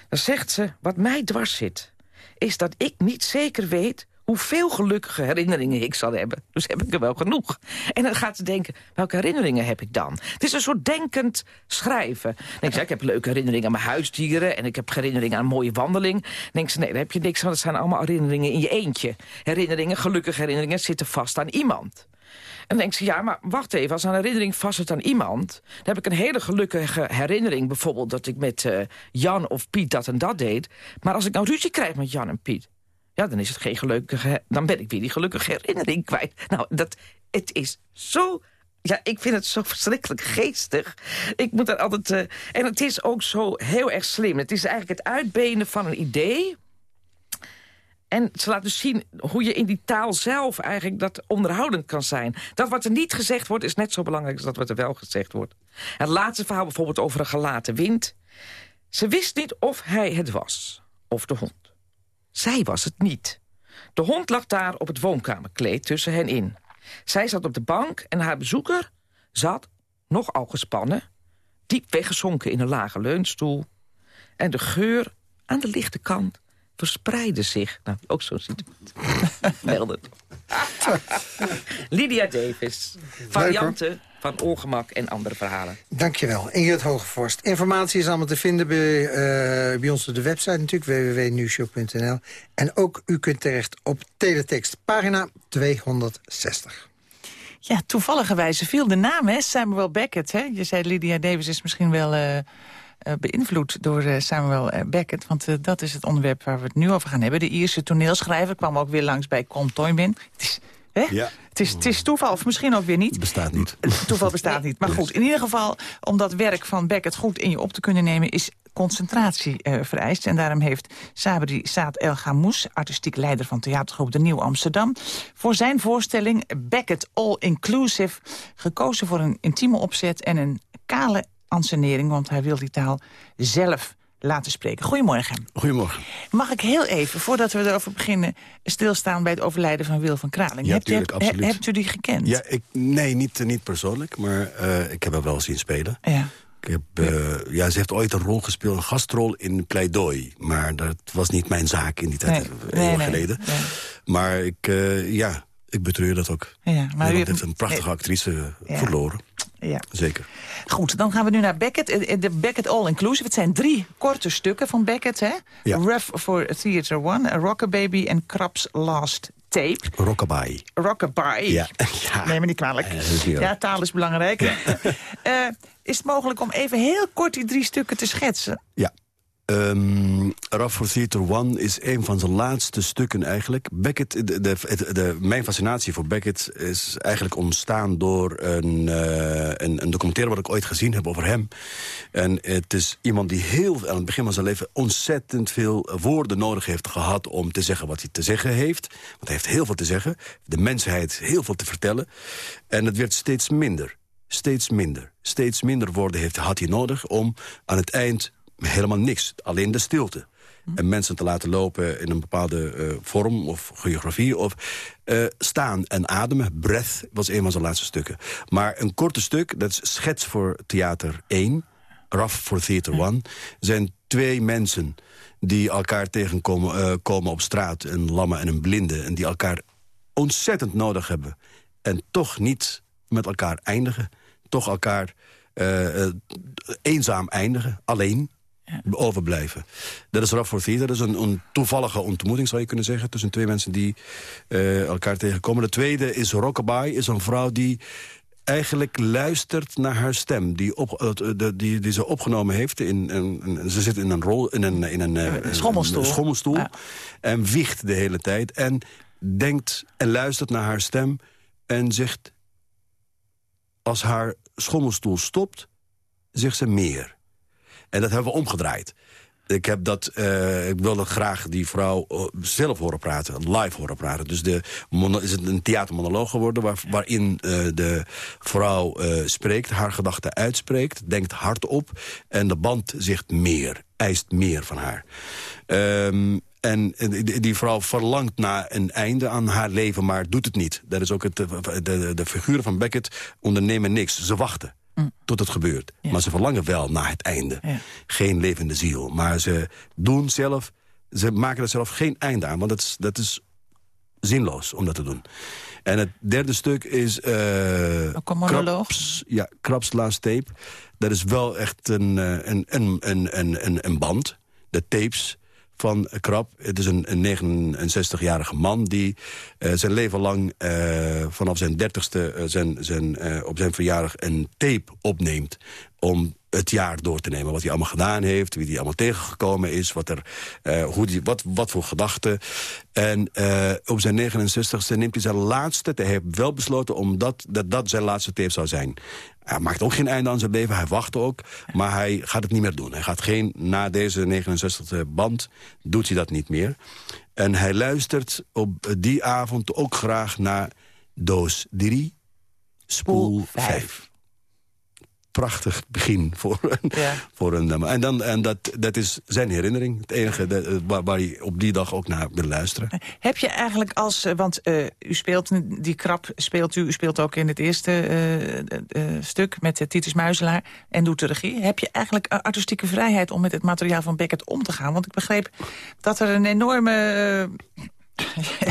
Dan zegt ze, wat mij dwars zit... is dat ik niet zeker weet hoeveel gelukkige herinneringen ik zal hebben. Dus heb ik er wel genoeg. En dan gaat ze denken, welke herinneringen heb ik dan? Het is een soort denkend schrijven. Dan denkt ze, ik heb leuke herinneringen aan mijn huisdieren... en ik heb herinneringen aan een mooie wandeling. Dan denkt ze, nee, daar heb je niks van. Dat zijn allemaal herinneringen in je eentje. Herinneringen, gelukkige herinneringen, zitten vast aan iemand. En dan denkt ze, ja, maar wacht even, als een herinnering vast zit aan iemand... dan heb ik een hele gelukkige herinnering. Bijvoorbeeld dat ik met eh, Jan of Piet dat en dat deed. Maar als ik nou ruzie krijg met Jan en Piet... ja, dan is het geen gelukkige... dan ben ik weer die gelukkige herinnering kwijt. Nou, dat, het is zo... Ja, ik vind het zo verschrikkelijk geestig. Ik moet er altijd... eh, en het is ook zo heel erg slim. Het is eigenlijk het uitbenen van een idee... En ze laat dus zien hoe je in die taal zelf eigenlijk dat onderhoudend kan zijn. Dat wat er niet gezegd wordt is net zo belangrijk als dat wat er wel gezegd wordt. Het laatste verhaal bijvoorbeeld over een gelaten wind. Ze wist niet of hij het was, of de hond. Zij was het niet. De hond lag daar op het woonkamerkleed tussen hen in. Zij zat op de bank en haar bezoeker zat, nogal gespannen... diep weggezonken in een lage leunstoel. En de geur aan de lichte kant verspreidde zich. Nou, ook zo'n situatie. Melden. Lydia Davis. Varianten van ongemak en andere verhalen. Dankjewel, Ingrid Hogevorst. Informatie is allemaal te vinden bij, eh, bij ons op de website natuurlijk, www.nieuwshow.nl. En ook u kunt terecht op teletext, pagina 260. Ja, toevalligerwijze viel de naam, hè? Samuel Beckett. Hè? Je zei Lydia Davis is misschien wel eh, eh, beïnvloed door Samuel Beckett. Want dat is het onderwerp waar we het nu over gaan hebben. De Ierse toneelschrijver kwam ook weer langs bij Toynbee. Het is, hè? Ja. Het, is, het is toeval, of misschien ook weer niet. Bestaat niet. Toeval bestaat niet. Maar goed, in ieder geval, om dat werk van Beckett goed in je op te kunnen nemen... is concentratie eh, vereist. En daarom heeft Sabri Saad El Gamous, artistiek leider van theatergroep De Nieuw Amsterdam... voor zijn voorstelling Beckett All Inclusive gekozen voor een intieme opzet... en een kale ansenering, want hij wil die taal zelf laten spreken. Goedemorgen. Goedemorgen. Mag ik heel even, voordat we erover beginnen... stilstaan bij het overlijden van Wil van Kraling? Ja, hebt, u- tuurlijk, hebt- absoluut. hebt u die gekend? Ja, ik, nee, niet, eh, niet persoonlijk, maar eh, ik heb haar wel zien spelen. Ja. Ik heb, eh, ja, ze heeft ooit een rol gespeeld, een gastrol in Pleidooi. Maar dat was niet mijn zaak in die tijd, Nee, eh, nee, eeuwen nee. geleden. Maar ik, eh, ja, ik betreur dat ook. Ja, maar u hebt- heeft een prachtige actrice Ja. verloren. Ja. Zeker. Goed, dan gaan we nu naar Beckett. Eh, De Beckett All Inclusive. Het zijn drie korte stukken van Beckett. Hè? Ja. Rough for Theater One, Rockababy en Krabs Last Tape. Rockabye. Rockabye. Ja. ja. Neem me niet kwalijk. Ja, taal is belangrijk. Eh, is het mogelijk om even heel kort die drie stukken te schetsen? Ja. Ehm Rough for Theater One is een van zijn laatste stukken eigenlijk. Beckett, de, de- de- mijn fascinatie voor Beckett is eigenlijk ontstaan door een, eh, een, een documentaire wat ik ooit gezien heb over hem. En het is iemand die heel aan het begin van zijn leven ontzettend veel woorden nodig heeft gehad om te zeggen wat hij te zeggen heeft. Want hij heeft heel veel te zeggen. De mensheid heel veel te vertellen. En het werd steeds minder. Steeds minder. Steeds minder woorden heeft, had hij nodig om aan het eind helemaal niks. Alleen de stilte. En mensen te laten lopen in een bepaalde eh, vorm of geografie. Of eh, staan en ademen. Breath was een van zijn laatste stukken. Maar een korte stuk, dat is schets voor theater 1. Rough for Theater One... zijn twee mensen die elkaar tegenkomen eh, komen op straat. Een lamme en een blinde. En die elkaar ontzettend nodig hebben. En toch niet met elkaar eindigen. Toch elkaar eenzaam eindigen. Alleen overblijven. Dat is Rough for Theater. Dat is een, een toevallige ontmoeting, zou je kunnen zeggen... tussen twee mensen die eh, elkaar tegenkomen. De tweede is Rockabye, is een vrouw die eigenlijk luistert naar haar stem. Die, op, eh, de- die, die ze opgenomen heeft. In, een- ze zit in een, rol, in een, in een, eh, Een schommelstoel. een schommelstoel En wiegt de hele tijd. En denkt en luistert naar haar stem. En zegt... Als haar schommelstoel stopt, zegt ze meer. En dat hebben we omgedraaid. Ik, heb dat, eh, ik wil dat graag die vrouw eh, zelf horen praten, live horen praten. Dus de is het een theatermonoloog geworden... Waar, waarin eh, de vrouw spreekt, haar gedachten uitspreekt... denkt hardop en de band zegt meer, eist meer van haar. Ehm, en die, vrouw verlangt naar een einde aan haar leven, maar doet het niet. Dat is ook het, de, de, de figuren van Beckett ondernemen niks. Ze wachten tot het gebeurt. Maar ze verlangen wel naar het einde. Geen levende ziel. Maar ze doen zelf, ze maken er zelf geen einde aan. Want dat is, dat is zinloos om dat te doen. En het derde stuk is... monoloog? Krabs, ja, Krabs Last Tape. Dat is wel echt eh, een, een, een, een, een, een band. De tapes van Krab. Het is een, een 69-jarige man die eh, zijn leven lang... eh, vanaf zijn dertigste eh, zijn, zijn, op zijn verjaardag een tape opneemt... om het jaar door te nemen. Wat hij allemaal gedaan heeft, wie hij allemaal tegengekomen is... wat, er, hoe die, wat, wat voor gedachten. En op zijn 69ste neemt hij zijn laatste... hij heeft wel besloten om dat, dat dat zijn laatste tape zou zijn. Hij maakt ook geen einde aan zijn leven, hij wacht ook. Maar hij gaat het niet meer doen. Hij gaat geen, na deze 69e band, doet hij dat niet meer. En hij luistert op die avond ook graag naar doos 3, spoel 5 prachtig begin voor een, voor een nummer. En, dan, en dat, dat is zijn herinnering. Het enige de- waar, waar hij op die dag ook naar wil luisteren. Heb je eigenlijk als, eh, want eh, u speelt, die krap speelt u, u speelt ook in het eerste eh, eh, eh, stuk met Titus Muizelaar en doet de regie. Heb je eigenlijk eh, artistieke vrijheid om met het materiaal van Beckett om te gaan? Want ik begreep dat er een enorme...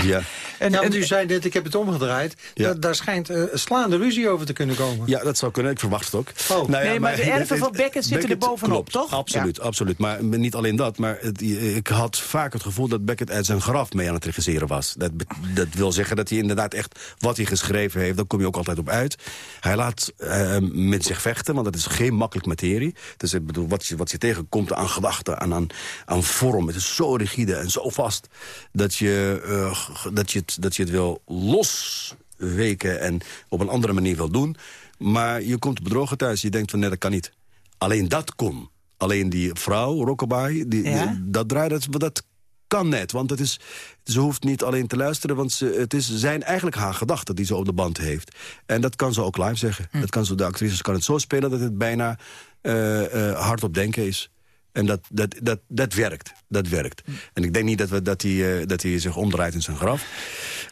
Ja. ja, want u zei net, ik heb het omgedraaid. Da- daar schijnt eh, slaande ruzie over te kunnen komen. Ja, dat zou kunnen. Ik verwacht het ook. Oh. Nou ja, Nee, maar de erven van Beckett zitten er bovenop, klopt, toch? Absoluut, absoluut. Maar niet alleen dat. Maar het- ik had vaak het gevoel dat Beckett uit zijn graf mee aan het regisseren was. Dat, dat wil zeggen dat hij inderdaad echt wat hij geschreven heeft... daar kom je ook altijd op uit. Hij laat eh, met zich vechten, want dat is geen makkelijk materie. Dus ik bedoel, wat je, wat je tegenkomt aan gedachten, aan, aan, aan vorm... het is zo rigide en zo vast dat je, eh, dat je, het, dat je het wil losweken... en op een andere manier wil doen. Maar je komt bedrogen thuis. Je denkt van, nee, dat kan niet. Alleen dat kon. Alleen die vrouw, Rockabye, die, Ja? die- dat draait, dat, dat kan net. Want het is, ze hoeft niet alleen te luisteren... want ze, het is zijn eigenlijk haar gedachten die ze op de band heeft. En dat kan ze ook live zeggen. Dat kan ze, de actrices kan het zo spelen dat het bijna eh eh, hardop denken is. En dat, dat, dat, dat werkt. Dat werkt. En ik denk niet dat, we, dat, hij, eh, dat hij zich omdraait in zijn graf.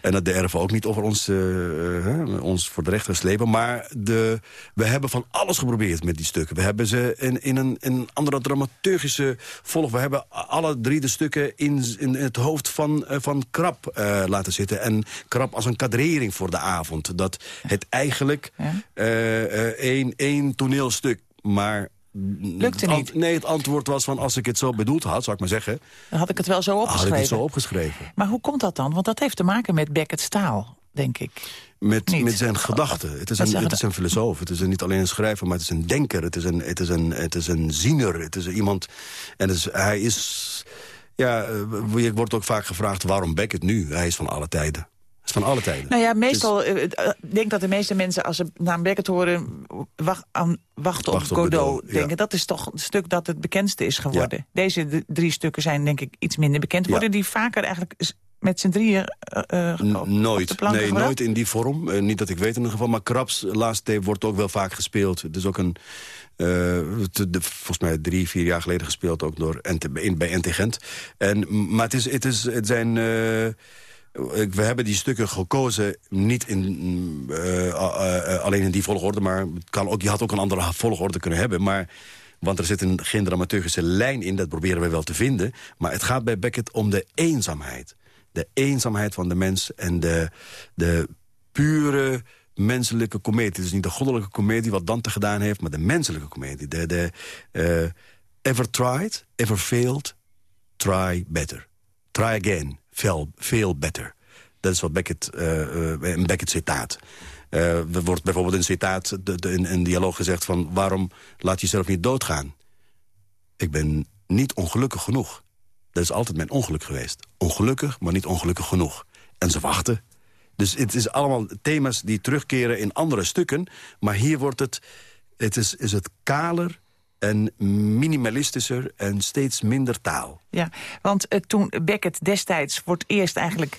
En dat de erven ook niet over ons, eh, ons voor de rechter slepen. Maar de, we hebben van alles geprobeerd met die stukken. We hebben ze in, in, een, in een andere dramaturgische volg. We hebben alle drie de stukken in, in het hoofd van, eh, van Krap laten zitten. En Krap als een kadrering voor de avond. Dat het eigenlijk één, één toneelstuk... maar Lukte niet. nee, het antwoord was van als ik het zo bedoeld had, zou ik maar zeggen... Dan had ik het wel zo had ik opgeschreven. het zo opgeschreven. Maar hoe komt dat dan? Want dat heeft te maken met Beckett's taal, denk ik. Met, Niet. met zijn gedachten. Het is, een, het is een filosoof. Het is een, niet alleen een schrijver, maar het is een denker. Het is een, het is een, het is een ziener. Het is iemand... En is, hij is... Ja, eh, je wordt ook vaak gevraagd waarom Beckett nu? Hij is van alle tijden. Is van alle tijden. Nou ja, meestal, eh, eh, ik denk dat de meeste mensen als ze naam Beckett horen... Wacht, aan, wachten op Wacht op Godot, Godot, ja. denken. Dat is toch een stuk dat het bekendste is geworden. Deze drie stukken zijn denk ik iets minder bekend. Worden die vaker eigenlijk met z'n drieën op nooit. Nee, gebracht? nooit in die vorm. Niet dat ik weet in ieder geval. Maar Krabs laatste tape wordt ook wel vaak gespeeld. Het is ook een... te- de- volgens mij drie, vier jaar geleden gespeeld ook door NT, in, bij NT Gent. En, maar het, is, het, is, het zijn... we hebben die stukken gekozen, niet in, mm, eh, eh, alleen in die volgorde... maar kan ook, je had ook een andere volgorde kunnen hebben. Maar Want er zit een, geen dramaturgische lijn in, dat proberen we wel te vinden. Maar het gaat bij Beckett om de eenzaamheid. De eenzaamheid van de mens en de, de pure menselijke komedie. Is niet de goddelijke komedie wat Dante gedaan heeft... maar de menselijke komedie. De, de, eh, ever tried, ever failed, try better. Try again, fail, fail better. Dat is wat Beckett, uh, uh, een Beckett-citaat. Er wordt bijvoorbeeld in citaat in een dialoog gezegd van... waarom laat je jezelf niet doodgaan? Ik ben niet ongelukkig genoeg. Dat is altijd mijn ongeluk geweest. Ongelukkig, maar niet ongelukkig genoeg. En ze wachten. Dus het is allemaal thema's die terugkeren in andere stukken. Maar hier wordt het, het is, is het kaler en minimalistischer en steeds minder taal. Ja, want uh, toen Beckett destijds wordt eerst eigenlijk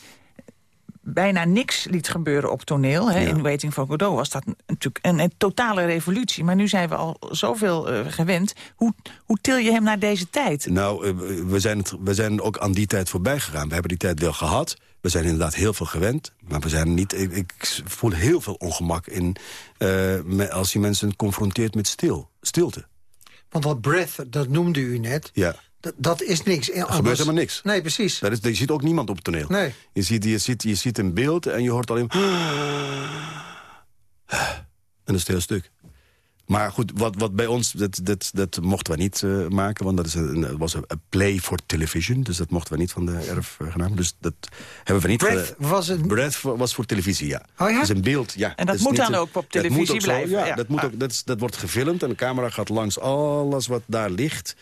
bijna niks liet gebeuren op toneel. Hè. Ja. In Waiting for Godot was dat natuurlijk een, een, totale revolutie. Maar nu zijn we al zoveel uh, gewend. Hoe, hoe til je hem naar deze tijd? Nou, uh, we, zijn het, we zijn ook aan die tijd voorbij gegaan. We hebben die tijd wel gehad. We zijn inderdaad heel veel gewend. Maar we zijn niet, ik, ik voel heel veel ongemak in, uh, als je mensen confronteert met stil, stilte. Want dat breath, dat noemde u net. Ja. Dat, is niks. Er gebeurt helemaal niks. Nee, precies. Dat is, je ziet ook niemand op het toneel. Nee. Je, ziet, je, ziet, je ziet een beeld en je hoort alleen... En een stil stuk. Maar goed, wat, wat bij ons, dat, dat, dat mochten we niet uh, maken... want dat, is een, dat was een play for television. Dus dat mochten we niet van de erfgenamen. Dus dat hebben we niet... Breath uh, was een... Breath was voor televisie, ja. Oh ja? Dat is een beeld, ja. En dat, dat moet dan ook op televisie ook blijven? Zo, ja, ja, dat, moet ah. ook, dat, is, dat wordt gefilmd en de camera gaat langs alles wat daar ligt...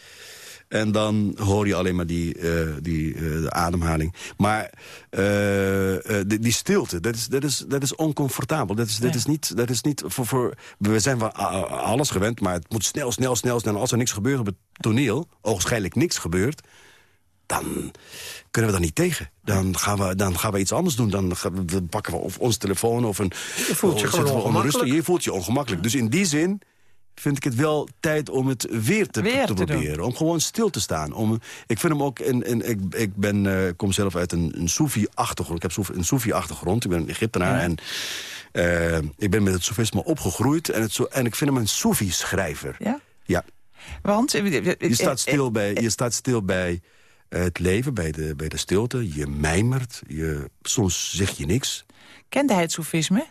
En dan hoor je alleen maar die, uh, die uh, de ademhaling. Maar uh, die, die, stilte, dat is, dat is, dat is oncomfortabel. Dat is, dat is niet, dat is niet voor, voor, we zijn van alles gewend, maar het moet snel, snel, snel, snel. Als er niks gebeurt op het toneel, ogenschijnlijk niks gebeurt... dan kunnen we dat niet tegen. Dan gaan we, dan gaan we iets anders doen. Dan, gaan we, pakken we of ons telefoon of een... Je voelt je gewoon ongemakkelijk. Je voelt je ongemakkelijk. Dus in die zin vind ik het wel tijd om het weer te, weer te, te proberen. Om gewoon stil te staan. Om, ik vind hem ook, in, in, ik, ik ben, uh, kom zelf uit een, een Soefi-achtergrond. Ik heb een Soefi-achtergrond, ik ben een Egyptenaar. Ja. En uh, ik ben met het Soefisme opgegroeid. En, het zo, en ik vind hem een Soefi-schrijver. Ja? Ja. Want? Je staat stil bij, je staat stil bij het leven, bij de, bij de stilte. Je mijmert, je, soms zeg je niks. Kende hij het Soefisme?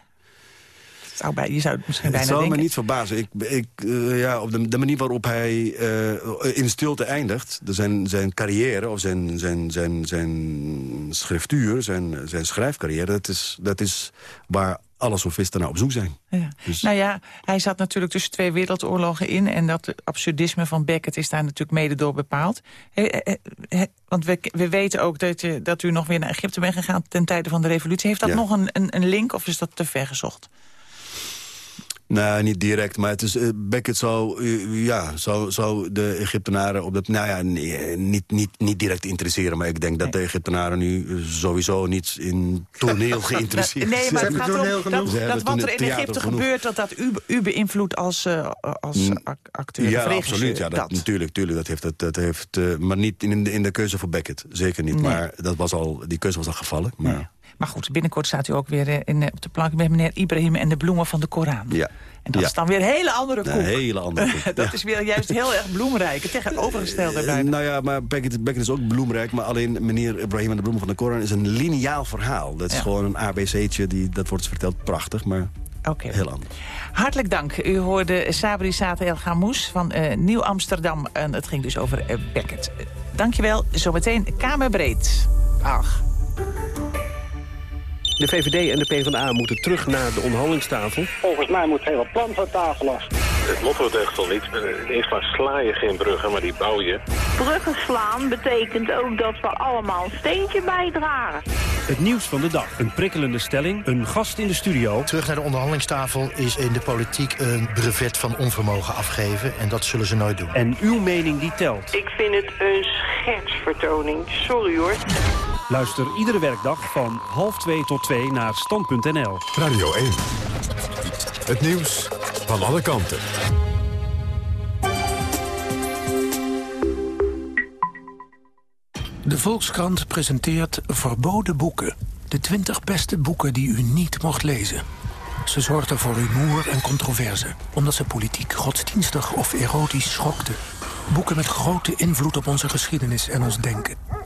Zou bij, je zou het misschien bijna Het zou me niet verbazen. Ik, ik, uh, ja, op de, de, manier waarop hij uh, in stilte eindigt... zijn, zijn carrière of zijn, zijn, zijn, zijn schriftuur, zijn, zijn schrijfcarrière... Dat is, dat is waar alle sofisten naar op zoek zijn. Ja. Dus... Nou ja, hij zat natuurlijk tussen twee wereldoorlogen in... en dat absurdisme van Beckett is daar natuurlijk mede door bepaald. He, he, he, want we, we weten ook dat, je, dat u nog weer naar Egypte bent gegaan... ten tijde van de revolutie. Heeft dat ja. nog een, een, een link of is dat te ver gezocht? Nou, niet direct, maar het is, uh, Beckett zou, uh, ja, zou, zou de Egyptenaren op dat... Nou ja, nee, niet, niet, niet direct interesseren, maar ik denk dat de Egyptenaren nu sowieso niet in toneel geïnteresseerd zijn. Nee, maar het gaat erom dat, dat wat er in Egypte gebeurt, dat dat u, u beïnvloedt als, uh, als acteur ja. Absoluut, ja, dat, dat. natuurlijk, natuurlijk, dat heeft, dat, dat heeft uh, maar niet in de, in de keuze voor Beckett, zeker niet. Nee. Maar dat was al, die keuze was al gevallen, maar... Maar goed, binnenkort staat u ook weer in, op de plank met meneer Ibrahim en de bloemen van de Koran. Ja. En dat ja. is dan weer een hele andere koek. Een hele andere koek. dat ja. is weer juist heel erg bloemrijk. Het tegenovergestelde. Uh, nou ja, maar Beckett, Beckett is ook bloemrijk. Maar alleen meneer Ibrahim en de bloemen van de Koran is een lineaal verhaal. Dat is ja. gewoon een ABC'tje, die, dat wordt verteld prachtig, maar okay. heel anders. Hartelijk dank. U hoorde Sabri Sate El Gamous van uh, Nieuw Amsterdam. En het ging dus over uh, Beckett. Dankjewel. Zometeen Kamerbreed. Ach. De VVD en de PvdA moeten terug naar de onderhandelingstafel. Volgens mij moet het hele plan van tafel af. Het motto deugt al niet. Eerst maar sla je geen bruggen, maar die bouw je. Bruggen slaan betekent ook dat we allemaal een steentje bijdragen. Het nieuws van de dag. Een prikkelende stelling. Een gast in de studio. Terug naar de onderhandelingstafel is in de politiek een brevet van onvermogen afgeven. En dat zullen ze nooit doen. En uw mening die telt. Ik vind het een schetsvertoning. Sorry hoor. Luister iedere werkdag van half twee tot twee naar stand.nl. Radio 1. Het nieuws van alle kanten. De Volkskrant presenteert Verboden Boeken. De 20 beste boeken die u niet mocht lezen. Ze zorgden voor rumoer en controverse, omdat ze politiek, godsdienstig of erotisch schokten. Boeken met grote invloed op onze geschiedenis en ons denken.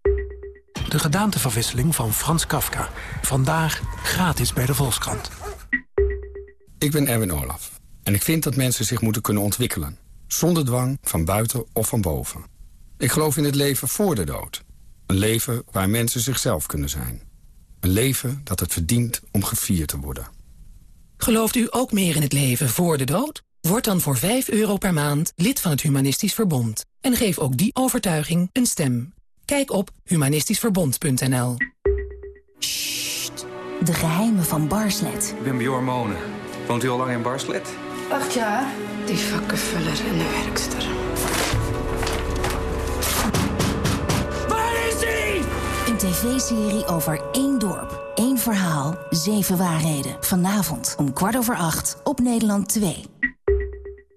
De gedaanteverwisseling van Frans Kafka. Vandaag gratis bij de Volkskrant. Ik ben Erwin Olaf. En ik vind dat mensen zich moeten kunnen ontwikkelen. Zonder dwang, van buiten of van boven. Ik geloof in het leven voor de dood. Een leven waar mensen zichzelf kunnen zijn. Een leven dat het verdient om gevierd te worden. Gelooft u ook meer in het leven voor de dood? Word dan voor 5 euro per maand lid van het Humanistisch Verbond. En geef ook die overtuiging een stem. Kijk op humanistischverbond.nl De geheimen van Barslet. Ik ben Bjorn Monen. Woont u al lang in Barslet? Acht jaar. Die vakkenvuller en de werkster. Waar is hij? Een tv-serie over één dorp, één verhaal, zeven waarheden. Vanavond om kwart over acht op Nederland 2.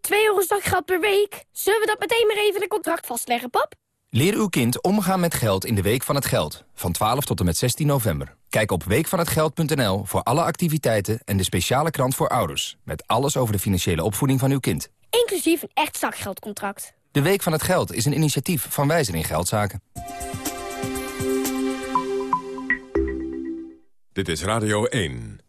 2 euro zakgeld per week. Zullen we dat meteen maar even in een contract vastleggen, pap? Leer uw kind omgaan met geld in de Week van het Geld. Van 12 tot en met 16 november. Kijk op weekvanhetgeld.nl voor alle activiteiten en de speciale krant voor ouders. Met alles over de financiële opvoeding van uw kind. Inclusief een echt zakgeldcontract. De Week van het Geld is een initiatief van Wijzer in Geldzaken. Dit is Radio 1.